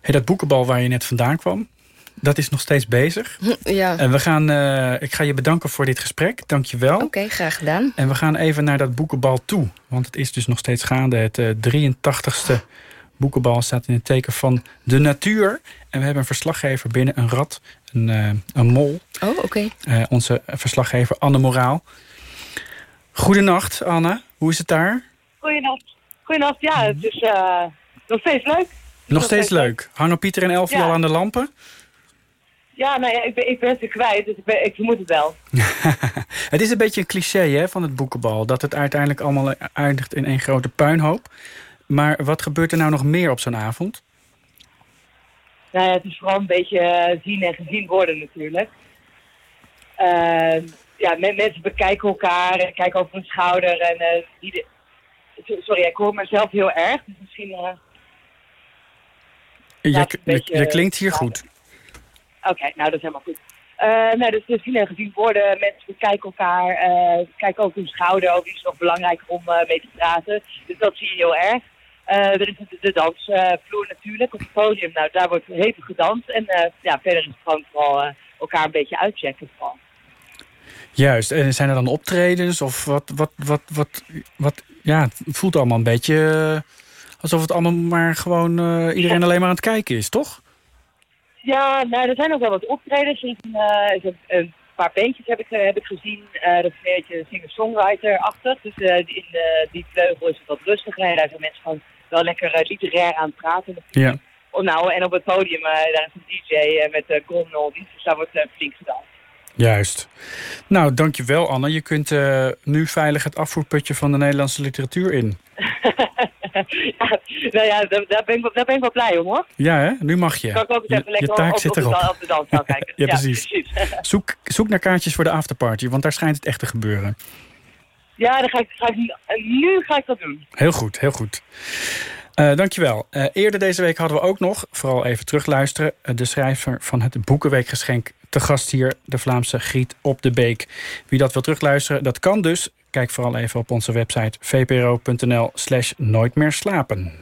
Hey, dat boekenbal waar je net vandaan kwam, dat is nog steeds bezig. Ja. En we gaan, uh, ik ga je bedanken voor dit gesprek. Dank je wel. Oké, okay, graag gedaan. En we gaan even naar dat boekenbal toe. Want het is dus nog steeds gaande. Het uh, 83ste boekenbal staat in het teken van de natuur. En we hebben een verslaggever binnen, een rat, een, uh, een mol. Oh, oké. Okay. Uh, onze verslaggever Anne Moraal. Goedenacht, Anne. Hoe is het daar? Goedenacht. Goedenacht, ja, het is uh, nog steeds leuk. Nog steeds leuk. leuk. Hangen Pieter en Elfie ja. al aan de lampen? Ja, nou ja, ik ben, ik ben ze kwijt, dus ik, ben, ik vermoed het wel. het is een beetje een cliché hè, van het boekenbal. Dat het uiteindelijk allemaal eindigt in één grote puinhoop. Maar wat gebeurt er nou nog meer op zo'n avond? Nou ja, het is vooral een beetje zien en gezien worden natuurlijk. Uh, ja, mensen bekijken elkaar en kijken over hun schouder. En, uh, die de... Sorry, ik hoor mezelf heel erg. Dus misschien uh, je, je, klinkt hier goed. Oké, nou dat is helemaal goed. Uh, nou, dus gezien en gezien worden, mensen bekijken elkaar, kijken ook hun schouder, ook is nog belangrijker om mee te praten. Dus dat zie je heel erg. Er is de, de dansvloer natuurlijk op het podium, nou daar wordt hevig gedanst. En ja, verder is het gewoon vooral elkaar een beetje uitchecken vooral. Juist, en zijn er dan optredens of wat, wat, wat, wat, wat ja, het voelt allemaal een beetje alsof het allemaal maar gewoon iedereen alleen maar aan het kijken is, toch? Ja, nou, er zijn ook wel wat optredens. Uh, een paar beentjes heb ik, eh, heb ik gezien. Uh, dat is een beetje singer-songwriter-achtig. Dus in die vleugel is het wat rustiger. En daar zijn mensen gewoon wel lekker literair aan het praten. Ja. Oh, nou, en op het podium, daar is een DJ met uh, Grom Dus daar wordt flink gedaan. Juist. Nou, dankjewel Anne. Je kunt nu veilig het afvoerputje van de Nederlandse literatuur in. ja, nou ja, daar ben, ik, daar ben ik wel blij om hoor. Ja, hè? nu mag je. Kan ik ook even lekker je taak op, zit erop. Op de, kijken. ja, precies. zoek, zoek naar kaartjes voor de afterparty, want daar schijnt het echt te gebeuren. Ja, dan ga ik, ga ik, nu ga ik dat doen. Heel goed, heel goed. Uh, dankjewel. Uh, eerder deze week hadden we ook nog, vooral even terugluisteren... Uh, de schrijver van het Boekenweekgeschenk te gast hier... de Vlaamse Griet op de Beek. Wie dat wil terugluisteren, dat kan dus. Kijk vooral even op onze website vpro.nl slash nooit meer slapen.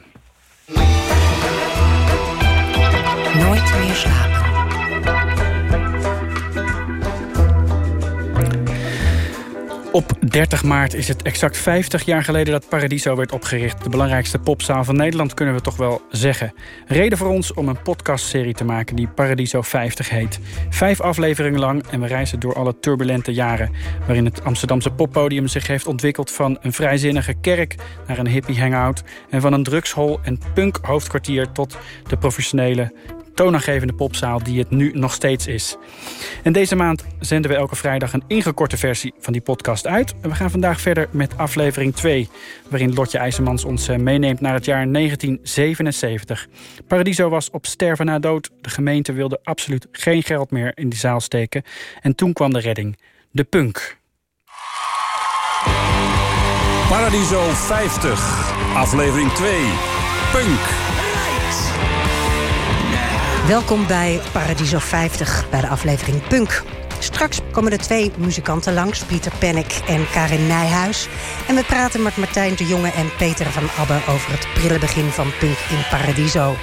Nooit meer slapen. Op 30 maart is het exact 50 jaar geleden dat Paradiso werd opgericht. De belangrijkste popzaal van Nederland kunnen we toch wel zeggen. Reden voor ons om een podcastserie te maken die Paradiso 50 heet. Vijf afleveringen lang en we reizen door alle turbulente jaren... waarin het Amsterdamse poppodium zich heeft ontwikkeld... van een vrijzinnige kerk naar een hippie hangout... en van een drugshol en punk hoofdkwartier tot de professionele toonaangevende popzaal die het nu nog steeds is. En deze maand zenden we elke vrijdag een ingekorte versie van die podcast uit. En we gaan vandaag verder met aflevering 2... waarin Lotje IJzermans ons eh, meeneemt naar het jaar 1977. Paradiso was op sterven na dood. De gemeente wilde absoluut geen geld meer in die zaal steken. En toen kwam de redding. De punk. Paradiso 50, aflevering 2. Punk. Welkom bij Paradiso 50, bij de aflevering Punk. Straks komen er twee muzikanten langs, Pieter Pennek en Karin Nijhuis. En we praten met Martijn de Jonge en Peter van Abbe... over het prille begin van Punk in Paradiso.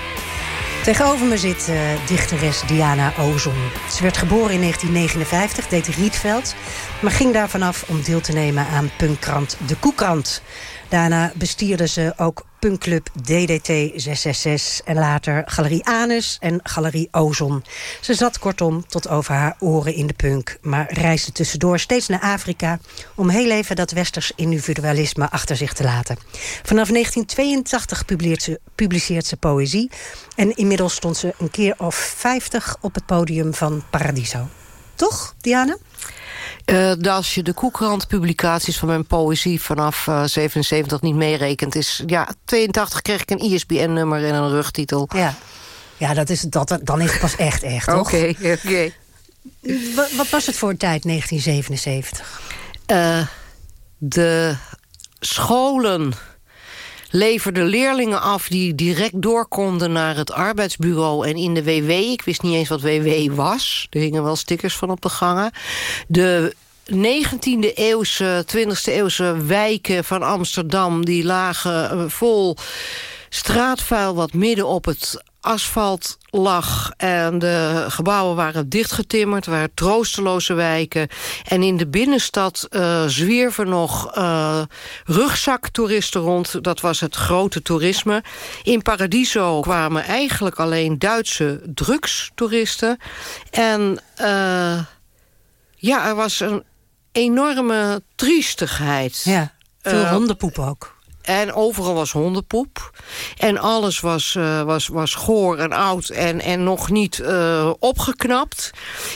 Tegenover me zit uh, dichteres Diana Ozon. Ze werd geboren in 1959, deed Rietveld... maar ging daar vanaf om deel te nemen aan punkkrant De Koekrant... Daarna bestierde ze ook punkclub DDT 666 en later Galerie Anus en Galerie Ozon. Ze zat kortom tot over haar oren in de punk, maar reisde tussendoor steeds naar Afrika om heel even dat westers individualisme achter zich te laten. Vanaf 1982 publiceert ze, publiceert ze poëzie en inmiddels stond ze een keer of 50 op het podium van Paradiso. Toch, Diana? Uh, als je de Koekrand-publicaties van mijn poëzie vanaf uh, eh, 77 niet meerekent... is ja, 82 kreeg ik een ISBN-nummer en een rugtitel. Ja, ja dat is, dat, dan is het pas echt echt, Oké, oké. Wat, wat was het voor een tijd, 1977? Uh, eh, de scholen leverde leerlingen af die direct door konden naar het arbeidsbureau en in de WW. Ik wist niet eens wat WW was. Er hingen wel stickers van op de gangen. De 19e eeuwse, 20e eeuwse wijken van Amsterdam... die lagen eh, vol straatvuil wat midden op het asfalt lag en de gebouwen waren dichtgetimmerd. Er waren troosteloze wijken. En in de binnenstad uh, zwierven nog uh, rugzaktoeristen rond. Dat was het grote toerisme. In Paradiso kwamen eigenlijk alleen Duitse drugstoeristen. En uh, ja, er was een enorme triestigheid. Ja, veel hondenpoep ook. En overal was hondenpoep. En alles was, uh, was, was goor en oud en, en nog niet uh, opgeknapt.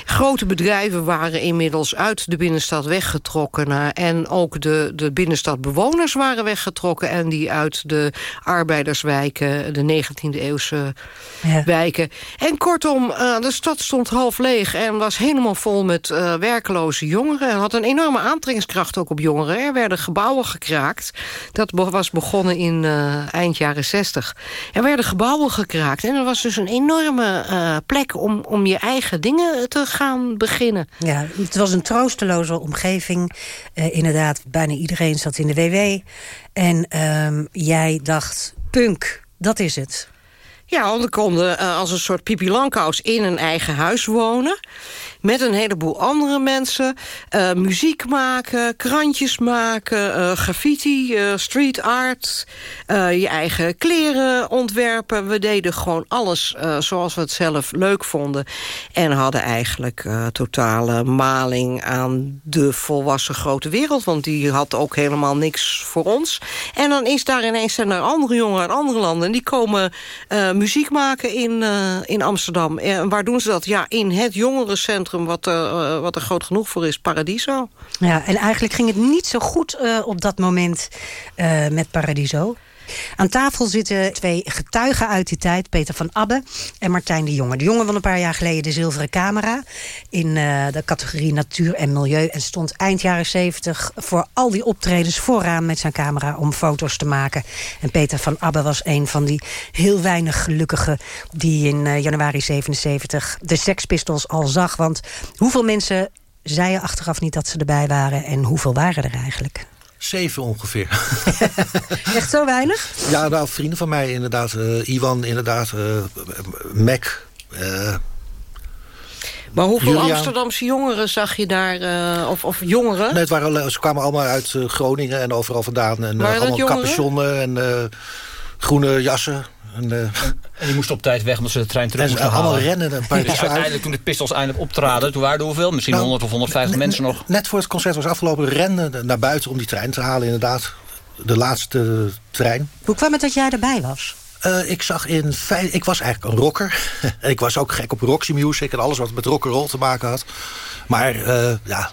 Grote bedrijven waren inmiddels uit de binnenstad weggetrokken. Uh, en ook de, de binnenstadbewoners waren weggetrokken. En die uit de arbeiderswijken, de 19e eeuwse ja. wijken. En kortom, de stad stond half leeg en was helemaal vol met werkeloze jongeren. En had een enorme aantrekkingskracht ook op jongeren. Er werden gebouwen gekraakt. Dat was was begonnen in uh, eind jaren 60. Er werden gebouwen gekraakt. En er was dus een enorme uh, plek om, om je eigen dingen te gaan beginnen. Ja, het was een troosteloze omgeving. Uh, inderdaad, bijna iedereen zat in de WW. En ehm, jij dacht, punk, dat is het. Ja, want we konden uh, als een soort Pipi Langkous in een eigen huis wonen met een heleboel andere mensen. Uh, muziek maken, krantjes maken, uh, graffiti, street art. je eigen kleren ontwerpen. We deden gewoon alles zoals we het zelf leuk vonden. En hadden eigenlijk totale maling aan de volwassen grote wereld. Want die had ook helemaal niks voor ons. En dan is daar ineens zijn er andere jongen uit andere landen. En die komen muziek maken in, in Amsterdam. En waar doen ze dat? Ja, in het jongerencentrum wat, uh, wat er groot genoeg voor is, Paradiso. Ja, en eigenlijk ging het niet zo goed op dat moment met Paradiso. Aan tafel zitten twee getuigen uit die tijd. Peter van Abbe en Martijn de Jonge. De Jonge won een paar jaar geleden de zilveren camera... in uh, de categorie natuur en milieu. En stond eind jaren 70 voor al die optredens vooraan met zijn camera... om foto's te maken. En Peter van Abbe was een van die heel weinig gelukkigen... die in uh, januari 77 de Sex Pistols al zag. Want hoeveel mensen zeiden achteraf niet dat ze erbij waren... en hoeveel waren er eigenlijk? Zeven ongeveer. Echt zo weinig? Ja, nou, vrienden van mij inderdaad. Uh, Iwan inderdaad. Uh, Mac. Uh, maar hoeveel Julian. Amsterdamse jongeren zag je daar? of, of jongeren? Nee, het waren, ze kwamen allemaal uit Groningen en overal vandaan. En allemaal capuchonnen en groene jassen. En, uh, en die moesten op tijd weg omdat ze de trein terug en moesten allemaal rennen. Een paar dus uiteindelijk toen de Pistols eindelijk optraden, toen waren er hoeveel? Misschien nou, 100 of 150 mensen nog. Net voor het concert was afgelopen, renden naar buiten om die trein te halen inderdaad. De laatste trein. Hoe kwam het dat jij erbij was? Uh, ik zag in ik was eigenlijk een rocker. en ik was ook gek op Roxy Music en alles wat met rock'n'roll te maken had. Maar uh, ja,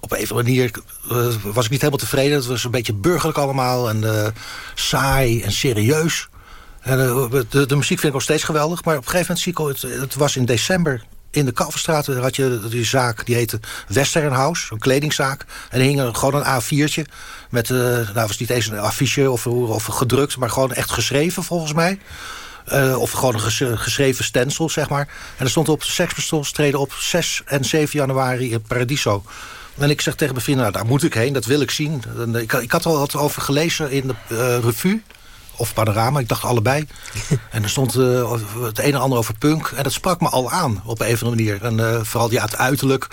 op een of andere manier uh, was ik niet helemaal tevreden. Het was een beetje burgerlijk allemaal en uh, saai en serieus. En, uh, de, de, muziek vind ik nog steeds geweldig. Maar op een gegeven moment zie ik... Het, het was in december in de Kalverstraat had je die zaak, die heette Western House, een kledingzaak. En er hing gewoon een A4'tje met, uh, nou was niet eens een affiche of, of gedrukt, maar gewoon echt geschreven volgens mij. Of gewoon een ges geschreven stencil, zeg maar. En er stond op Sex Pistols treden op 6 en 7 januari in Paradiso. En ik zeg tegen mijn vrienden, nou, daar moet ik heen, dat wil ik zien. En, ik, ik, had al wat over gelezen in de revue of panorama. Ik dacht allebei. en er stond uh, het een en ander over punk. En dat sprak me al aan op een of andere manier. En uh, vooral ja, het uiterlijk.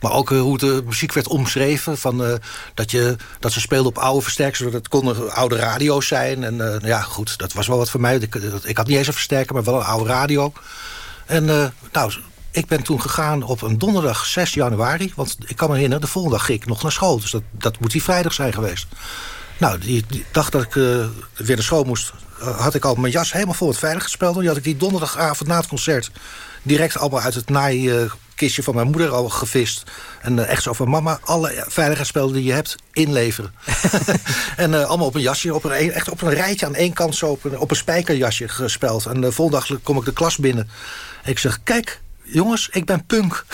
Maar ook uh, hoe de muziek werd omschreven. Van, dat, je, dat ze speelden op oude versterkers. Dat konden oude radio's zijn. En ja, goed, dat was wel wat voor mij. Ik, ik had niet eens een versterker, maar wel een oude radio. En nou, ik ben toen gegaan op een donderdag 6 januari. Want ik kan me herinneren, de volgende dag ging ik nog naar school. Dus dat, dat moet die vrijdag zijn geweest. Nou, die, die dag dat ik uh, weer naar school moest... Uh, had ik al mijn jas helemaal vol met veilig gespeeld. Die had ik die donderdagavond na het concert... direct allemaal uit het naaikistje van mijn moeder al gevist. En uh, echt zo van mama, alle veiligheidsspelden die je hebt, inleveren. en allemaal op een jasje, op een, echt op een rijtje aan één kant zo... op een, op een spijkerjasje gespeld. En de volgende dag kom ik de klas binnen. En ik zeg, kijk, jongens, ik ben punk.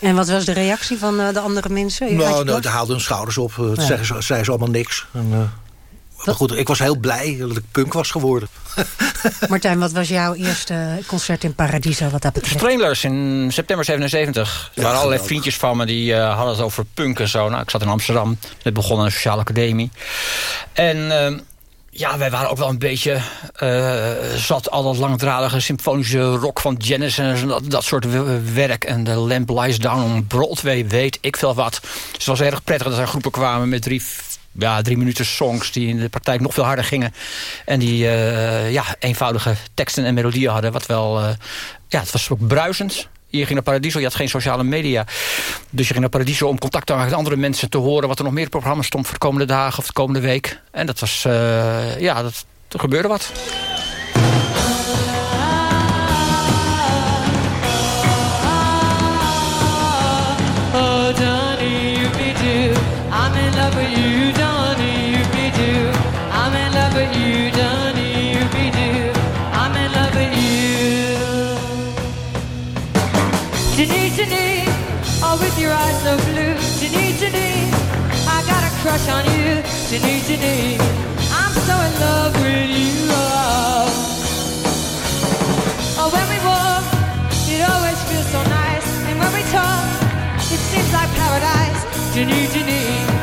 en wat was de reactie van uh, de andere mensen? Nou, nou, die haalden hun schouders op. Ja. zeggen, ze, zeiden ze allemaal niks. En, uh, maar goed, ik was heel blij dat ik punk was geworden. Martijn, wat was jouw eerste concert in Paradiso wat dat betreft? Stranglers in september 77. Er waren allerlei vriendjes van me die uh, hadden het over punk en zo. Nou, ik zat in Amsterdam. Net begonnen een sociale academie. En ehm, ja, wij waren ook wel een beetje uh, zat al dat langdradige symfonische rock van Genesis en dat, dat soort werk. En de Lamp Lies Down on Broadway, weet ik veel wat. Het was erg prettig dat er groepen kwamen met drie, ja, drie minuten songs die in de praktijk nog veel harder gingen. En die uh, ja, eenvoudige teksten en melodieën hadden. Wat wel, uh, ja, het was ook bruisend. Je ging naar Paradiso, je had geen sociale media. Dus je ging naar Paradiso om contact te maken met andere mensen... te horen wat er nog meer programma's stond voor de komende dagen of de komende week. En dat was, uh, ja, dat, er gebeurde wat. Oh, with your eyes so blue, Janine, Janine, I got a crush on you, Janine, Janine. I'm so in love with you. Oh, when we walk, it always feels so nice, and when we talk, it seems like paradise, Janine, Janine.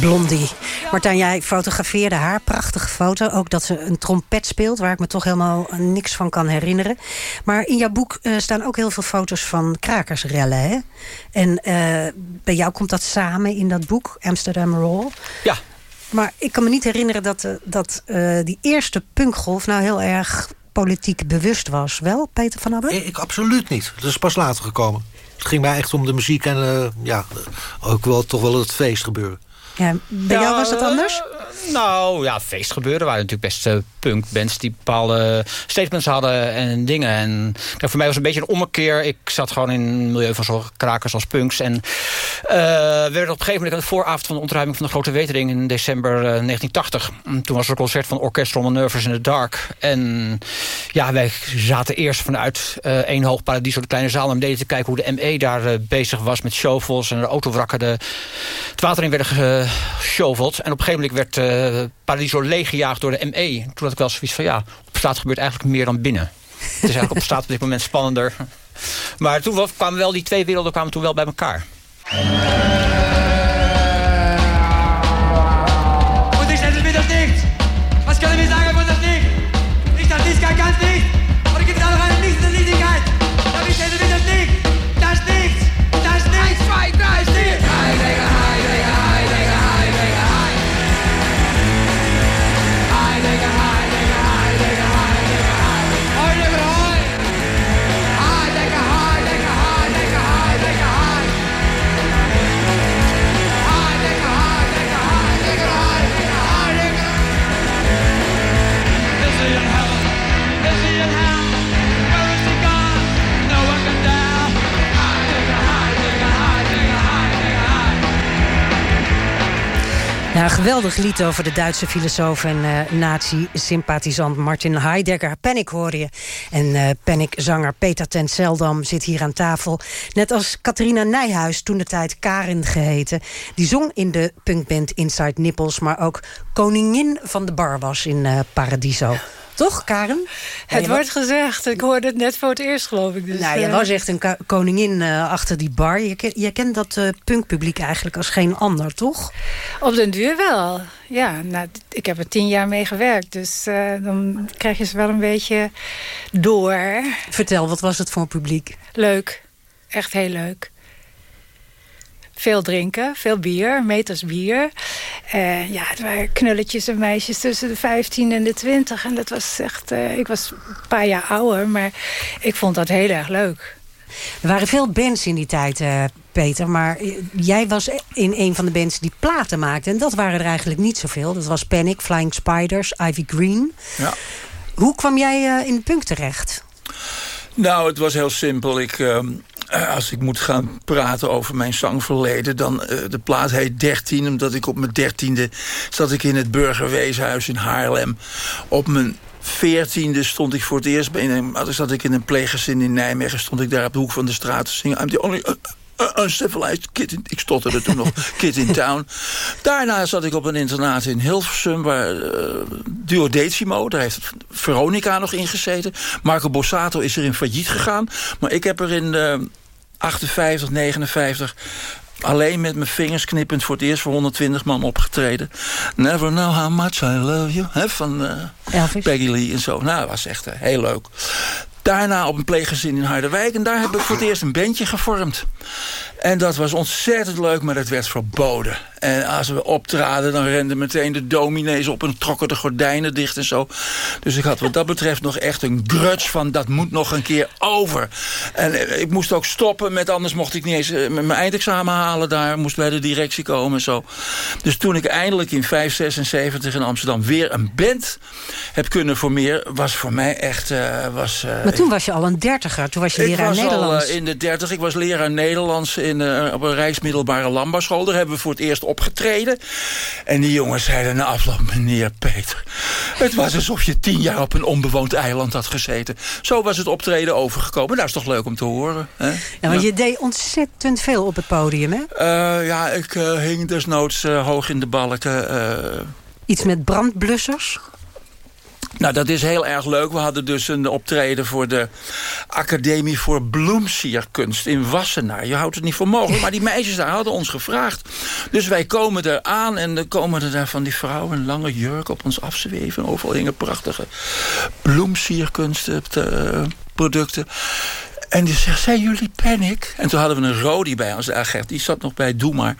Blondie. Martijn, jij fotografeerde haar. Prachtige foto. Ook dat ze een trompet speelt, waar ik me toch helemaal niks van kan herinneren. Maar in jouw boek eh, staan ook heel veel foto's van krakersrellen. Hè? En eh, bij jou komt dat samen in dat boek, Amsterdam Raw. Ja. Maar ik kan me niet herinneren dat, eh, dat eh, die eerste punkgolf nou heel erg politiek bewust was. Wel, Peter van Abbe? Ik absoluut niet. Dat is pas later gekomen. Het ging mij echt om de muziek en eh, ja, ook wel toch wel het feest gebeuren. Ja, bij jou was dat anders? Nou ja, feestgebeuren waren natuurlijk best uh, punkbands die bepaalde statements hadden en dingen. En kijk, voor mij was het een beetje een ommekeer. Ik zat gewoon in een milieu van zo'n krakers als punks. En uh, we werden op een gegeven moment aan de vooravond van de ontruiming van de Grote Wetering in december uh, 1980. Toen was er een concert van Orchestral Nervous in the Dark. En ja, wij zaten eerst vanuit één hoog paradies op de kleine zaal om deden te kijken hoe de ME daar bezig was met shovels en de autowrakken de, het water in werden En op een gegeven moment werd uh, Paradiso leeggejaagd door de ME. Toen had ik wel zoiets van, ja, op straat gebeurt eigenlijk meer dan binnen. Het is eigenlijk op straat op dit moment spannender. Maar toen kwamen wel die twee werelden kwamen toen wel bij elkaar. Geweldig lied over de Duitse filosoof en uh, nazi-sympathisant Martin Heidegger. Panic hoorde je. En uh, Panic-zanger Peter ten Zeldam zit hier aan tafel. Net als Catharina Nijhuis, toen de tijd Karin geheten. Die zong in de punkband Inside Nipples... maar ook koningin van de bar was in uh, Paradiso. Toch, Karen? Het ja, wordt gezegd. Ik hoorde het net voor het eerst, geloof ik. Dus, nou, je was echt een koningin uh, achter die bar. Je, ken, je kent dat uh, punkpubliek eigenlijk als geen ander, toch? Op den duur wel. Ja, nou, ik heb er tien jaar mee gewerkt. Dus dan krijg je ze wel een beetje door. Vertel, wat was het voor publiek? Leuk. Echt heel leuk. Veel drinken, veel bier, meters bier. Uh, ja, het waren knulletjes en meisjes tussen de 15 en de 20. En dat was echt... Uh, ik was een paar jaar ouder, maar ik vond dat heel erg leuk. Er waren veel bands in die tijd, uh, Peter. Maar jij was in een van de bands die platen maakte. En dat waren er eigenlijk niet zoveel. Dat was Panic, Flying Spiders, Ivy Green. Ja. Hoe kwam jij in de punk terecht? Nou, het was heel simpel. Ik... Uh als ik moet gaan praten over mijn zangverleden... dan uh, de plaat heet 13, omdat ik op mijn dertiende... zat ik in het Burgerweeshuis in Haarlem. Op mijn veertiende stond ik voor het eerst... bij een, zat ik in een pleeggezin in Nijmegen... stond ik daar op de hoek van de straat te zingen... uncivilized kid in, ik stotterde toen nog, kid in town. Daarna zat ik op een internaat in Hilversum, waar uh, Duodecimo, daar heeft Veronica nog in gezeten. Marco Bossato is er in failliet gegaan, maar ik heb er in uh, 58, 59 alleen met mijn vingers knippend voor het eerst voor 120 man opgetreden. Never know how much I love you, hè, van uh, Peggy Lee en zo. Nou, dat was echt uh, heel leuk. Daarna op een pleeggezin in Harderwijk. En daar heb ik voor het eerst een bandje gevormd. En dat was ontzettend leuk, maar dat werd verboden. En als we optraden, dan renden meteen de dominees op... en trokken de gordijnen dicht en zo. Dus ik had wat dat betreft nog echt een grudge van... dat moet nog een keer over. En ik moest ook stoppen met... anders mocht ik niet eens mijn eindexamen halen daar. Moest bij de directie komen en zo. Dus toen ik eindelijk in 576 in Amsterdam... weer een band heb kunnen formeren... was voor mij echt... Uh, was, uh, maar toen was je al een dertiger. Toen was je leraar ik was Nederlands. Al, uh, in de dertig. Ik was leraar Nederlands in, uh, op een Rijksmiddelbare Landbouwschool. Daar hebben we voor het eerst opgetreden. En die jongens zeiden na afloop, meneer Peter... het was alsof je tien jaar op een onbewoond eiland had gezeten. Zo was het optreden overgekomen. Dat is toch leuk om te horen. Hè? Ja, want ja. je deed ontzettend veel op het podium, hè? Uh, ja, ik uh, hing desnoods uh, hoog in de balken. Iets met brandblussers? Nou, dat is heel erg leuk. We hadden dus een optreden voor de Academie voor Bloemsierkunst in Wassenaar. Je houdt het niet voor mogelijk, maar die meisjes daar hadden ons gevraagd. Dus wij komen er aan en dan komen er daar van die vrouwen... een lange jurk op ons afzweven. Overal hingen prachtige bloemsierkunsten producten. En die zegt, zijn jullie panic? En toen hadden we een Rodi bij ons, de agent. Die zat nog bij Doe maar.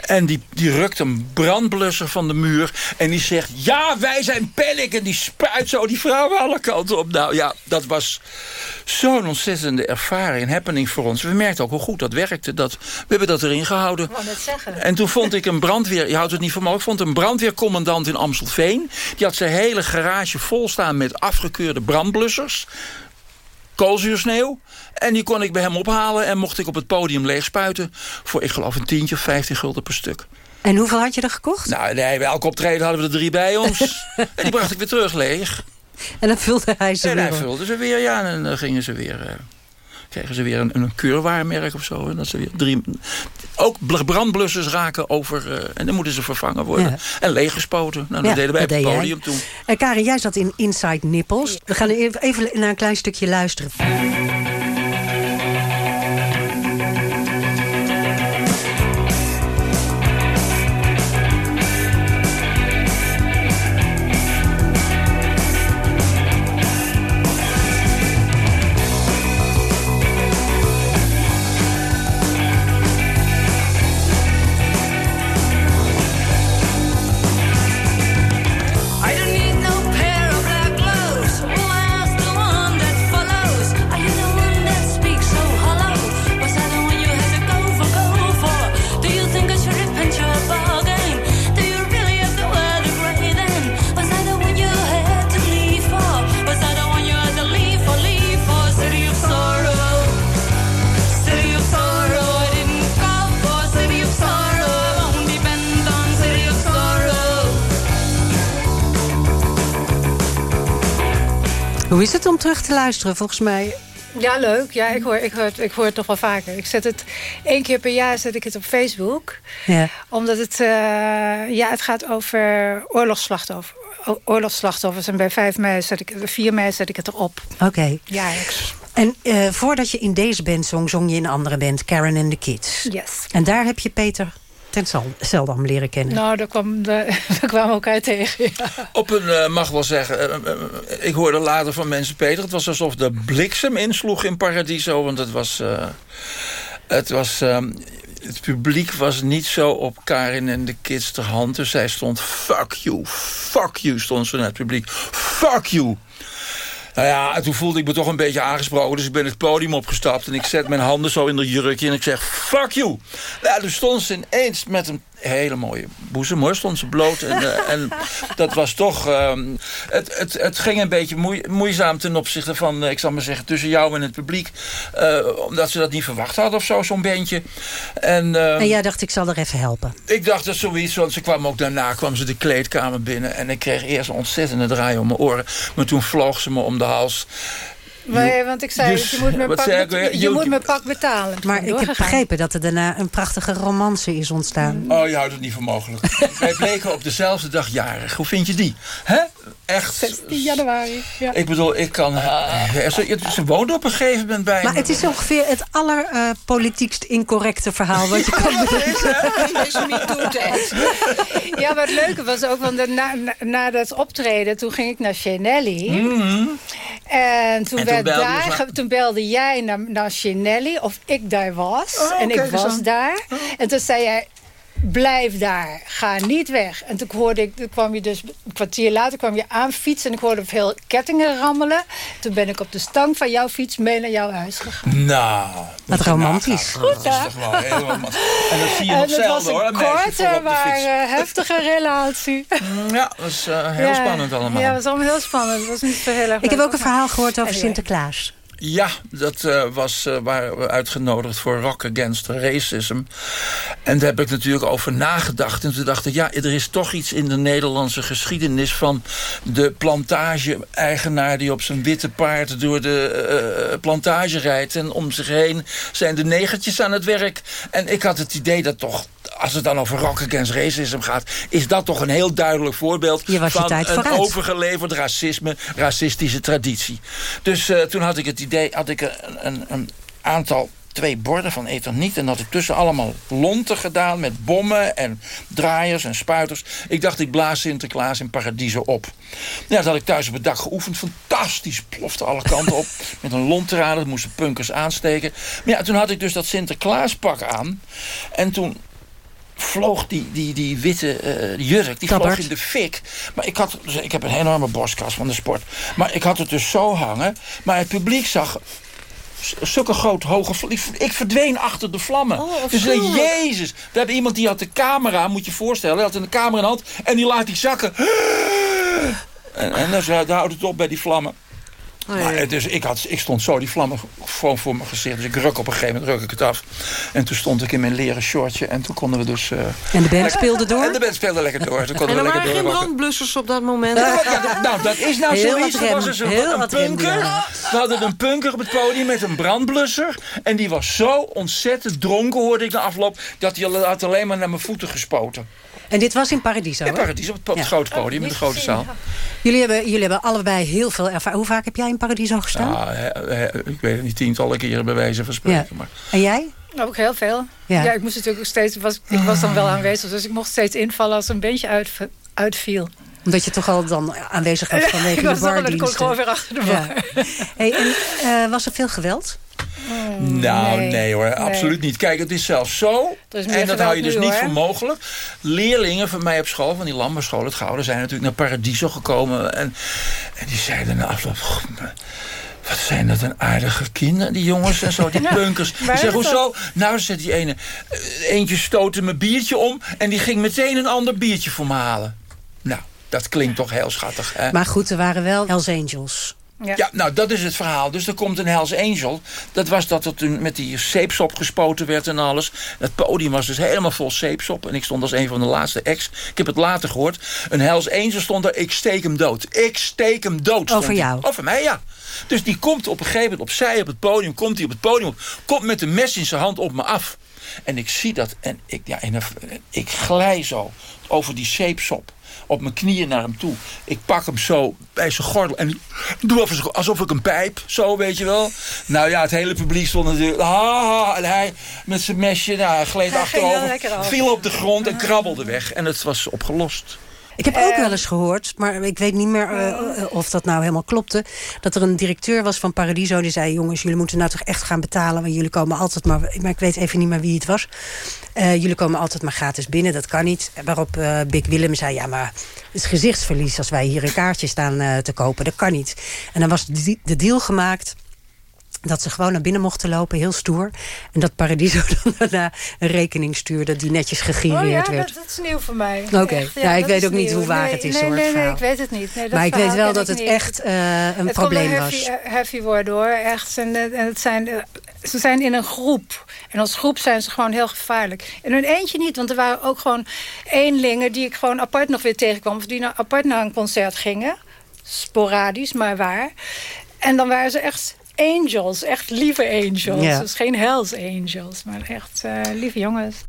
En die, die rukt een brandblusser van de muur. En die zegt, ja, wij zijn panic. En die spuit zo die vrouwen alle kanten op. Nou ja, dat was zo'n ontzettende ervaring. Een happening voor ons. We merkten ook hoe goed dat werkte. Dat, we hebben dat erin gehouden. En toen vond ik een brandweer... Je houdt het niet voor mogelijk. vond een brandweercommandant in Amstelveen. Die had zijn hele garage vol staan met afgekeurde brandblussers koolzuursneeuw. En die kon ik bij hem ophalen en mocht ik op het podium leeg spuiten... voor, ik geloof, een tientje of vijftien gulden per stuk. En hoeveel had je er gekocht? Nou, nee, bij elke optreden hadden we er drie bij ons. en die bracht ik weer terug leeg. En dan vulde hij ze en weer hij vulde ze weer, ja. En dan gingen ze weer... Kregen ze weer een, een keurwaarmerk of zo. En dat ze weer drie, ook brandblussers raken over... Uh, en dan moeten ze vervangen worden. Ja. En leeggespoten. Nou, dat ja, deden wij op het podium toen. En Karin, jij zat in Inside Nipples. We gaan even naar een klein stukje luisteren. Is het om terug te luisteren, volgens mij? Ja, leuk. Ja, ik hoor, ik, hoor, ik hoor het toch wel vaker. Ik zet het één keer per jaar zet ik het op Facebook. Ja. Omdat het, uh, ja, het gaat over oorlogsslachtoffers. Oorlogsslachtoffers. En bij 5 mei zet ik, 4 mei zet ik het erop. Oké. Okay. Ja, En uh, voordat je in deze band zong, zong je in een andere band, Karen and the Kids. Yes. En daar heb je Peter ten Zeldam leren kennen. Nou, daar, kwam de, daar kwamen we elkaar tegen. Ja. Op een, uh, mag wel zeggen, uh, uh, ik hoorde later van mensen, Peter... het was alsof de bliksem insloeg in Paradiso. Want het was... het was um, het publiek was niet zo op Karin en de kids ter hand. Dus zij stond, fuck you, fuck you, stond ze naar het publiek. Fuck you. Nou ja, toen voelde ik me toch een beetje aangesproken. Dus ik ben het podium opgestapt. En ik zet mijn handen zo in de jurkje. En ik zeg, fuck you. Nou, toen stond ze ineens met een hele mooie boezem. Hoor, stond ze bloot. En, uh, en dat was toch... Um, het, het, het ging een beetje moe, moeizaam ten opzichte van... Uh, ik zal maar zeggen, tussen jou en het publiek. Uh, omdat ze dat niet verwacht hadden of zo, zo'n bandje. En, en jij dacht, ik zal er even helpen. Ik dacht dat zoiets, want ze kwam ook daarna... kwam ze de kleedkamer binnen. En ik kreeg eerst een ontzettende draai om mijn oren. Maar toen vloog ze me om de hals. Nee, want ik zei, dus, je, moet mijn pak, je, je moet mijn pak betalen. Maar ik heb begrepen dat er daarna een prachtige romance is ontstaan. Oh, je houdt het niet voor mogelijk. Wij bleken op dezelfde dag jarig. Hoe vind je die? Hè? Echt. 16 januari. Ja. Ik bedoel, ik kan... Uh, ze, ze woonde op een gegeven moment bij Maar me. het is ongeveer het allerpolitiekst uh, incorrecte verhaal wat je kan bedenken. ja, wat leuke was ook, want na, na, na, dat optreden, toen ging ik naar Chenelli. Mm -hmm. En toen, en werd toen, daar, belde toen belde jij naar, naar Chenelli of ik daar was. Oh, en okay, ik was daar. Oh. En toen zei jij, blijf daar, ga niet weg. En toen hoorde ik, toen kwam je dus een kwartier later kwam je aan fietsen en ik hoorde veel kettingen rammelen. Toen ben ik op de stang van jouw fiets mee naar jouw huis gegaan. Nou, wat romantisch. Goed, dat is toch wel heel romantisch. En dat zie je nog zelden hoor. Het was een korte, maar uh, heftige relatie. Ja, dat was uh, heel ja, spannend allemaal. Ja, dat was allemaal heel spannend. Het was niet zo heel erg Ik heb ook een verhaal gehoord over Sinterklaas. Ja, dat uh, was, uh, waren we uitgenodigd voor Rock Against Racism. En daar heb ik natuurlijk over nagedacht. En toen dacht ik, ja, er is toch iets in de Nederlandse geschiedenis... van de plantage-eigenaar die op zijn witte paard... door de uh, plantage rijdt. En om zich heen zijn de negertjes aan het werk. En ik had het idee dat toch als het dan over rock against racism gaat... is dat toch een heel duidelijk voorbeeld... Van een vooruit. overgeleverd racisme, racistische traditie. Dus eh, toen had ik het idee, had ik een, een, een aantal twee borden van niet. En had ik tussen allemaal lonten gedaan met bommen en draaiers en spuiters. Ik dacht, ik blaas Sinterklaas in Paradiso op. Ja, dat had ik thuis op het dak geoefend. Fantastisch, plofte alle kanten op. Met een lont eraan, dat moesten punkers aansteken. Maar ja, toen had ik dus dat Sinterklaaspak aan. En toen vloog die, die, die witte eh, jurk, die vloog in de fik. Maar ik had, dus ik heb een enorme borstkas van de sport. Maar ik had het dus zo hangen. Maar het publiek zag zulke grote hoge ik, verdween achter de vlammen. dus ik dacht, jezus. We hebben iemand die had de camera, moet je je voorstellen. Hij had een camera in de hand en die laat die zakken. En, en dus, daar houdt het op bij die vlammen. Maar, dus ik, had, ik stond zo, die vlammen gewoon voor mijn gezicht. Dus ik ruk op een gegeven moment ruk ik het af. En toen stond ik in mijn leren shortje. En toen konden we dus... eh, En de band speelde door? En de band speelde lekker door. Toen En konden er we waren lekker geen brandblussers op dat moment. Ja, ja, dat- nou, dat is nou Heel zoiets. wat Er rem, was dus een, heel een punker. We hadden een punker op het podium met een brandblusser. En die was zo ontzettend dronken, hoorde ik na afloop... dat hij had alleen maar naar mijn voeten gespoten. En dit was in Paradiso, In hè? Paradies, op het, op het Ja. grote podium, in de grote zaal. Jullie hebben, jullie hebben allebei heel veel ervaring. Hoe vaak heb jij in Paradiso gestaan? Ja, hè, ik weet het niet, tientallen keren bij wijze van spreken. Ja. Maar En jij? Ook heel veel. Ja. Ja. ik moest natuurlijk ook steeds, was, ik was dan wel aanwezig, dus ik mocht steeds invallen als een beetje uit, uitviel. Omdat je toch al dan aanwezig was vanwege ik de was dan, kon ik bardiensten. gewoon weer achter de bar. Ja. Hey, en, eh, was er veel geweld? Nou, nee, nee, hoor, nee. absoluut niet. Kijk, het is zelfs zo, is meer en dat hou je dus nu, niet hoor. voor mogelijk. Leerlingen van mij op school, van die landbouwschool, het Gouden... zijn natuurlijk naar Paradiso gekomen. En, en die zeiden na afloop... "Goh, Wat zijn dat een aardige kinderen, die jongens en zo, die Ja, punkers. Ik zeg, hoezo? Nou, zegt die ene, eh, eentje stootte mijn biertje om... en die ging meteen een ander biertje voor me halen. Nou, dat klinkt toch heel schattig, hè? Maar goed, er waren wel Hells Angels. Ja. nou, dat is het verhaal. Dus er komt een Hells Angel. Dat was dat er toen met die zeepsop gespoten werd en alles. Het podium was dus helemaal vol zeepsop. En ik stond als een van de laatste ex. Ik heb het later gehoord. Een Hells Angel stond er. Ik steek hem dood. Ik steek hem dood. Over jou? Over mij, ja. Dus die komt op een gegeven moment opzij op het podium. Komt hij op het podium op. Komt met een mes in zijn hand op me af. En ik zie dat. En ik, ja, en ik glij zo over die zeepsop op mijn knieën naar hem toe. Ik pak hem zo bij zijn gordel en doe alsof, alsof ik een pijp, zo weet je wel. Nou ja, het hele publiek stond natuurlijk... Ha, en hij met zijn mesje, nou, hij gleed Hij achterover, viel op de grond en krabbelde weg. En het was opgelost. Ik heb ook wel eens gehoord, maar ik weet niet meer eh, eh, of dat nou helemaal klopte. Dat er een directeur was van Paradiso die zei: Jongens, jullie moeten nou toch echt gaan betalen. Want jullie komen altijd maar. Maar ik weet even niet meer wie het was. Eh, jullie komen altijd maar gratis binnen, dat kan niet. Waarop Big Willem zei: Ja, maar het is gezichtsverlies als wij hier een kaartje staan te kopen. Dat kan niet. En dan was de deal gemaakt dat ze gewoon naar binnen mochten lopen, heel stoer. En dat Paradiso dan daarna een rekening stuurde die netjes gegireerd Oh ja, werd. dat, dat is nieuw voor mij. Oké. Ja, ik weet ook niet hoe waar Nee, het is, nee, hoor, het Nee, nee, ik weet het niet. Nee, dat maar ik weet wel dat het niet. echt eh, een het probleem kon was. heavy, eh, heavy worden hoor, echt. En, eh, en het zijn, ze zijn in een groep. En als groep zijn ze gewoon heel gevaarlijk. En hun eentje niet, want er waren ook gewoon eenlingen... die ik gewoon apart nog weer tegenkwam. Of die nou apart naar een concert gingen. Sporadisch, maar waar. En dan waren ze echt angels, echt lieve angels. Ja. Dus geen hells angels, maar echt eh, lieve jongens.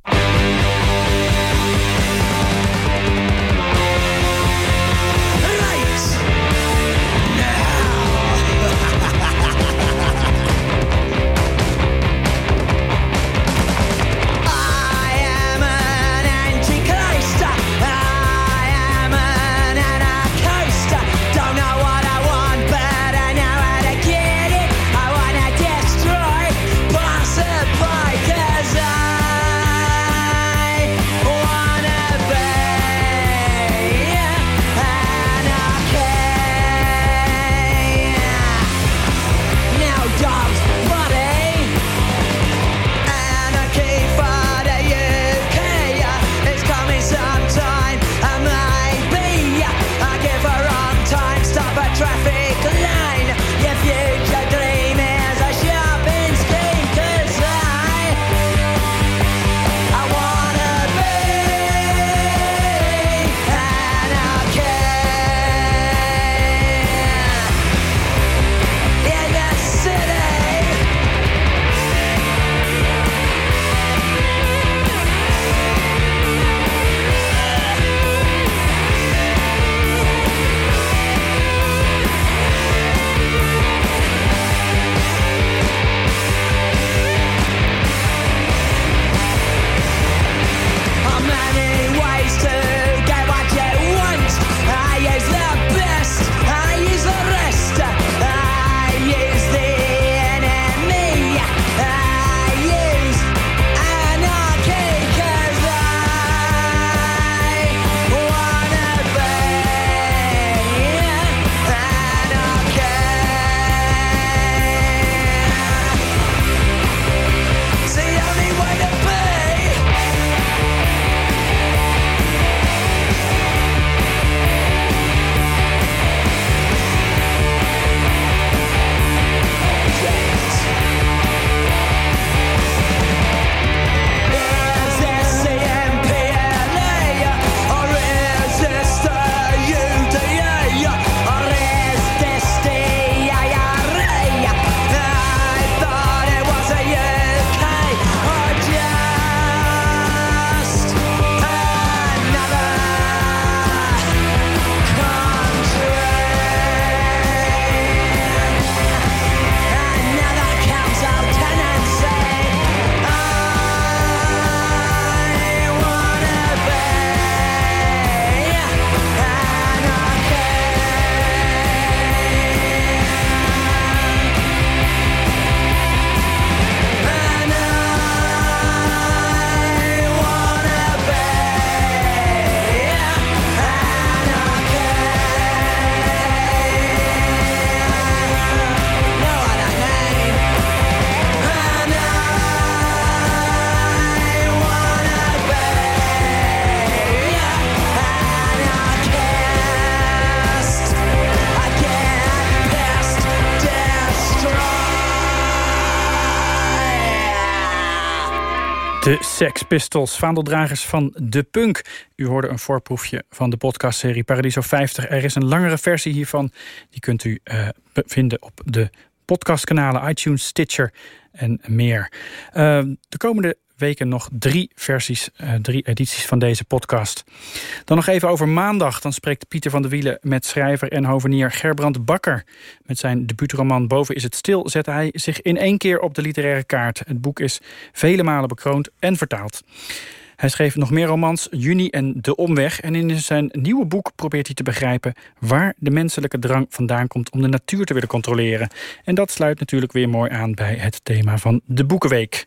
Pistols, vaandeldragers van De Punk. U hoorde een voorproefje van de podcastserie Paradiso 50. Er is een langere versie hiervan. Die kunt u uh, vinden op de podcastkanalen iTunes, Stitcher en meer. Uh, de komende weken nog drie versies, uh, drie edities van deze podcast. Dan nog even over maandag. Dan spreekt Pieter van der Wielen met schrijver en hovenier Gerbrand Bakker. Met zijn debuutroman Boven is het stil zette hij zich in één keer op de literaire kaart. Het boek is vele malen bekroond en vertaald. Hij schreef nog meer romans, Juni en De Omweg. En in zijn nieuwe boek probeert hij te begrijpen... waar de menselijke drang vandaan komt om de natuur te willen controleren. En dat sluit natuurlijk weer mooi aan bij het thema van de Boekenweek.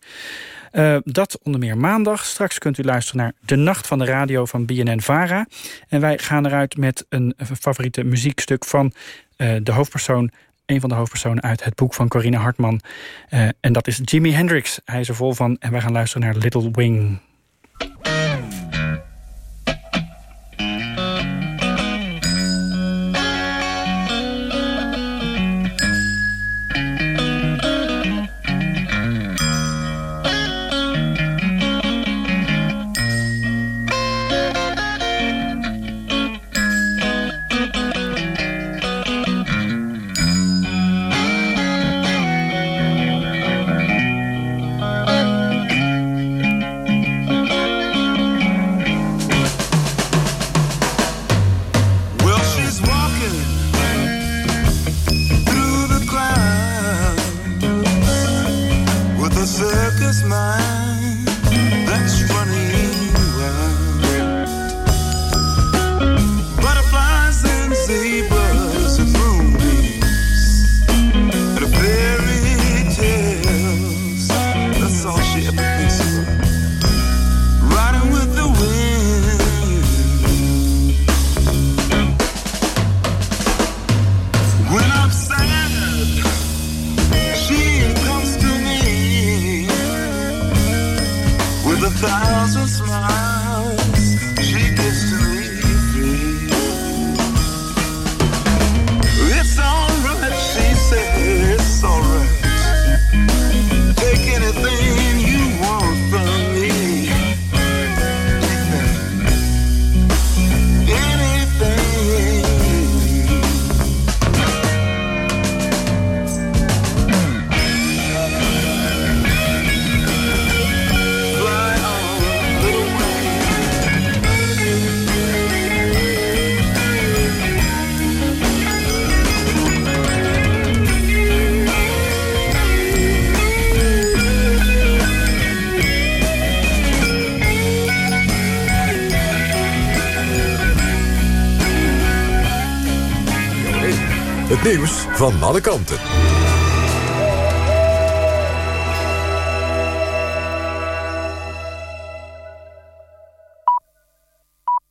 Uh, dat onder meer maandag. Straks kunt u luisteren naar De Nacht van de Radio van BNN-VARA. En wij gaan eruit met een favoriete muziekstuk van uh, de hoofdpersoon een van de hoofdpersonen uit het boek van Corine Hartman. Uh, en dat is Jimi Hendrix. Hij is er vol van en wij gaan luisteren naar Little Wing. Van alle kanten.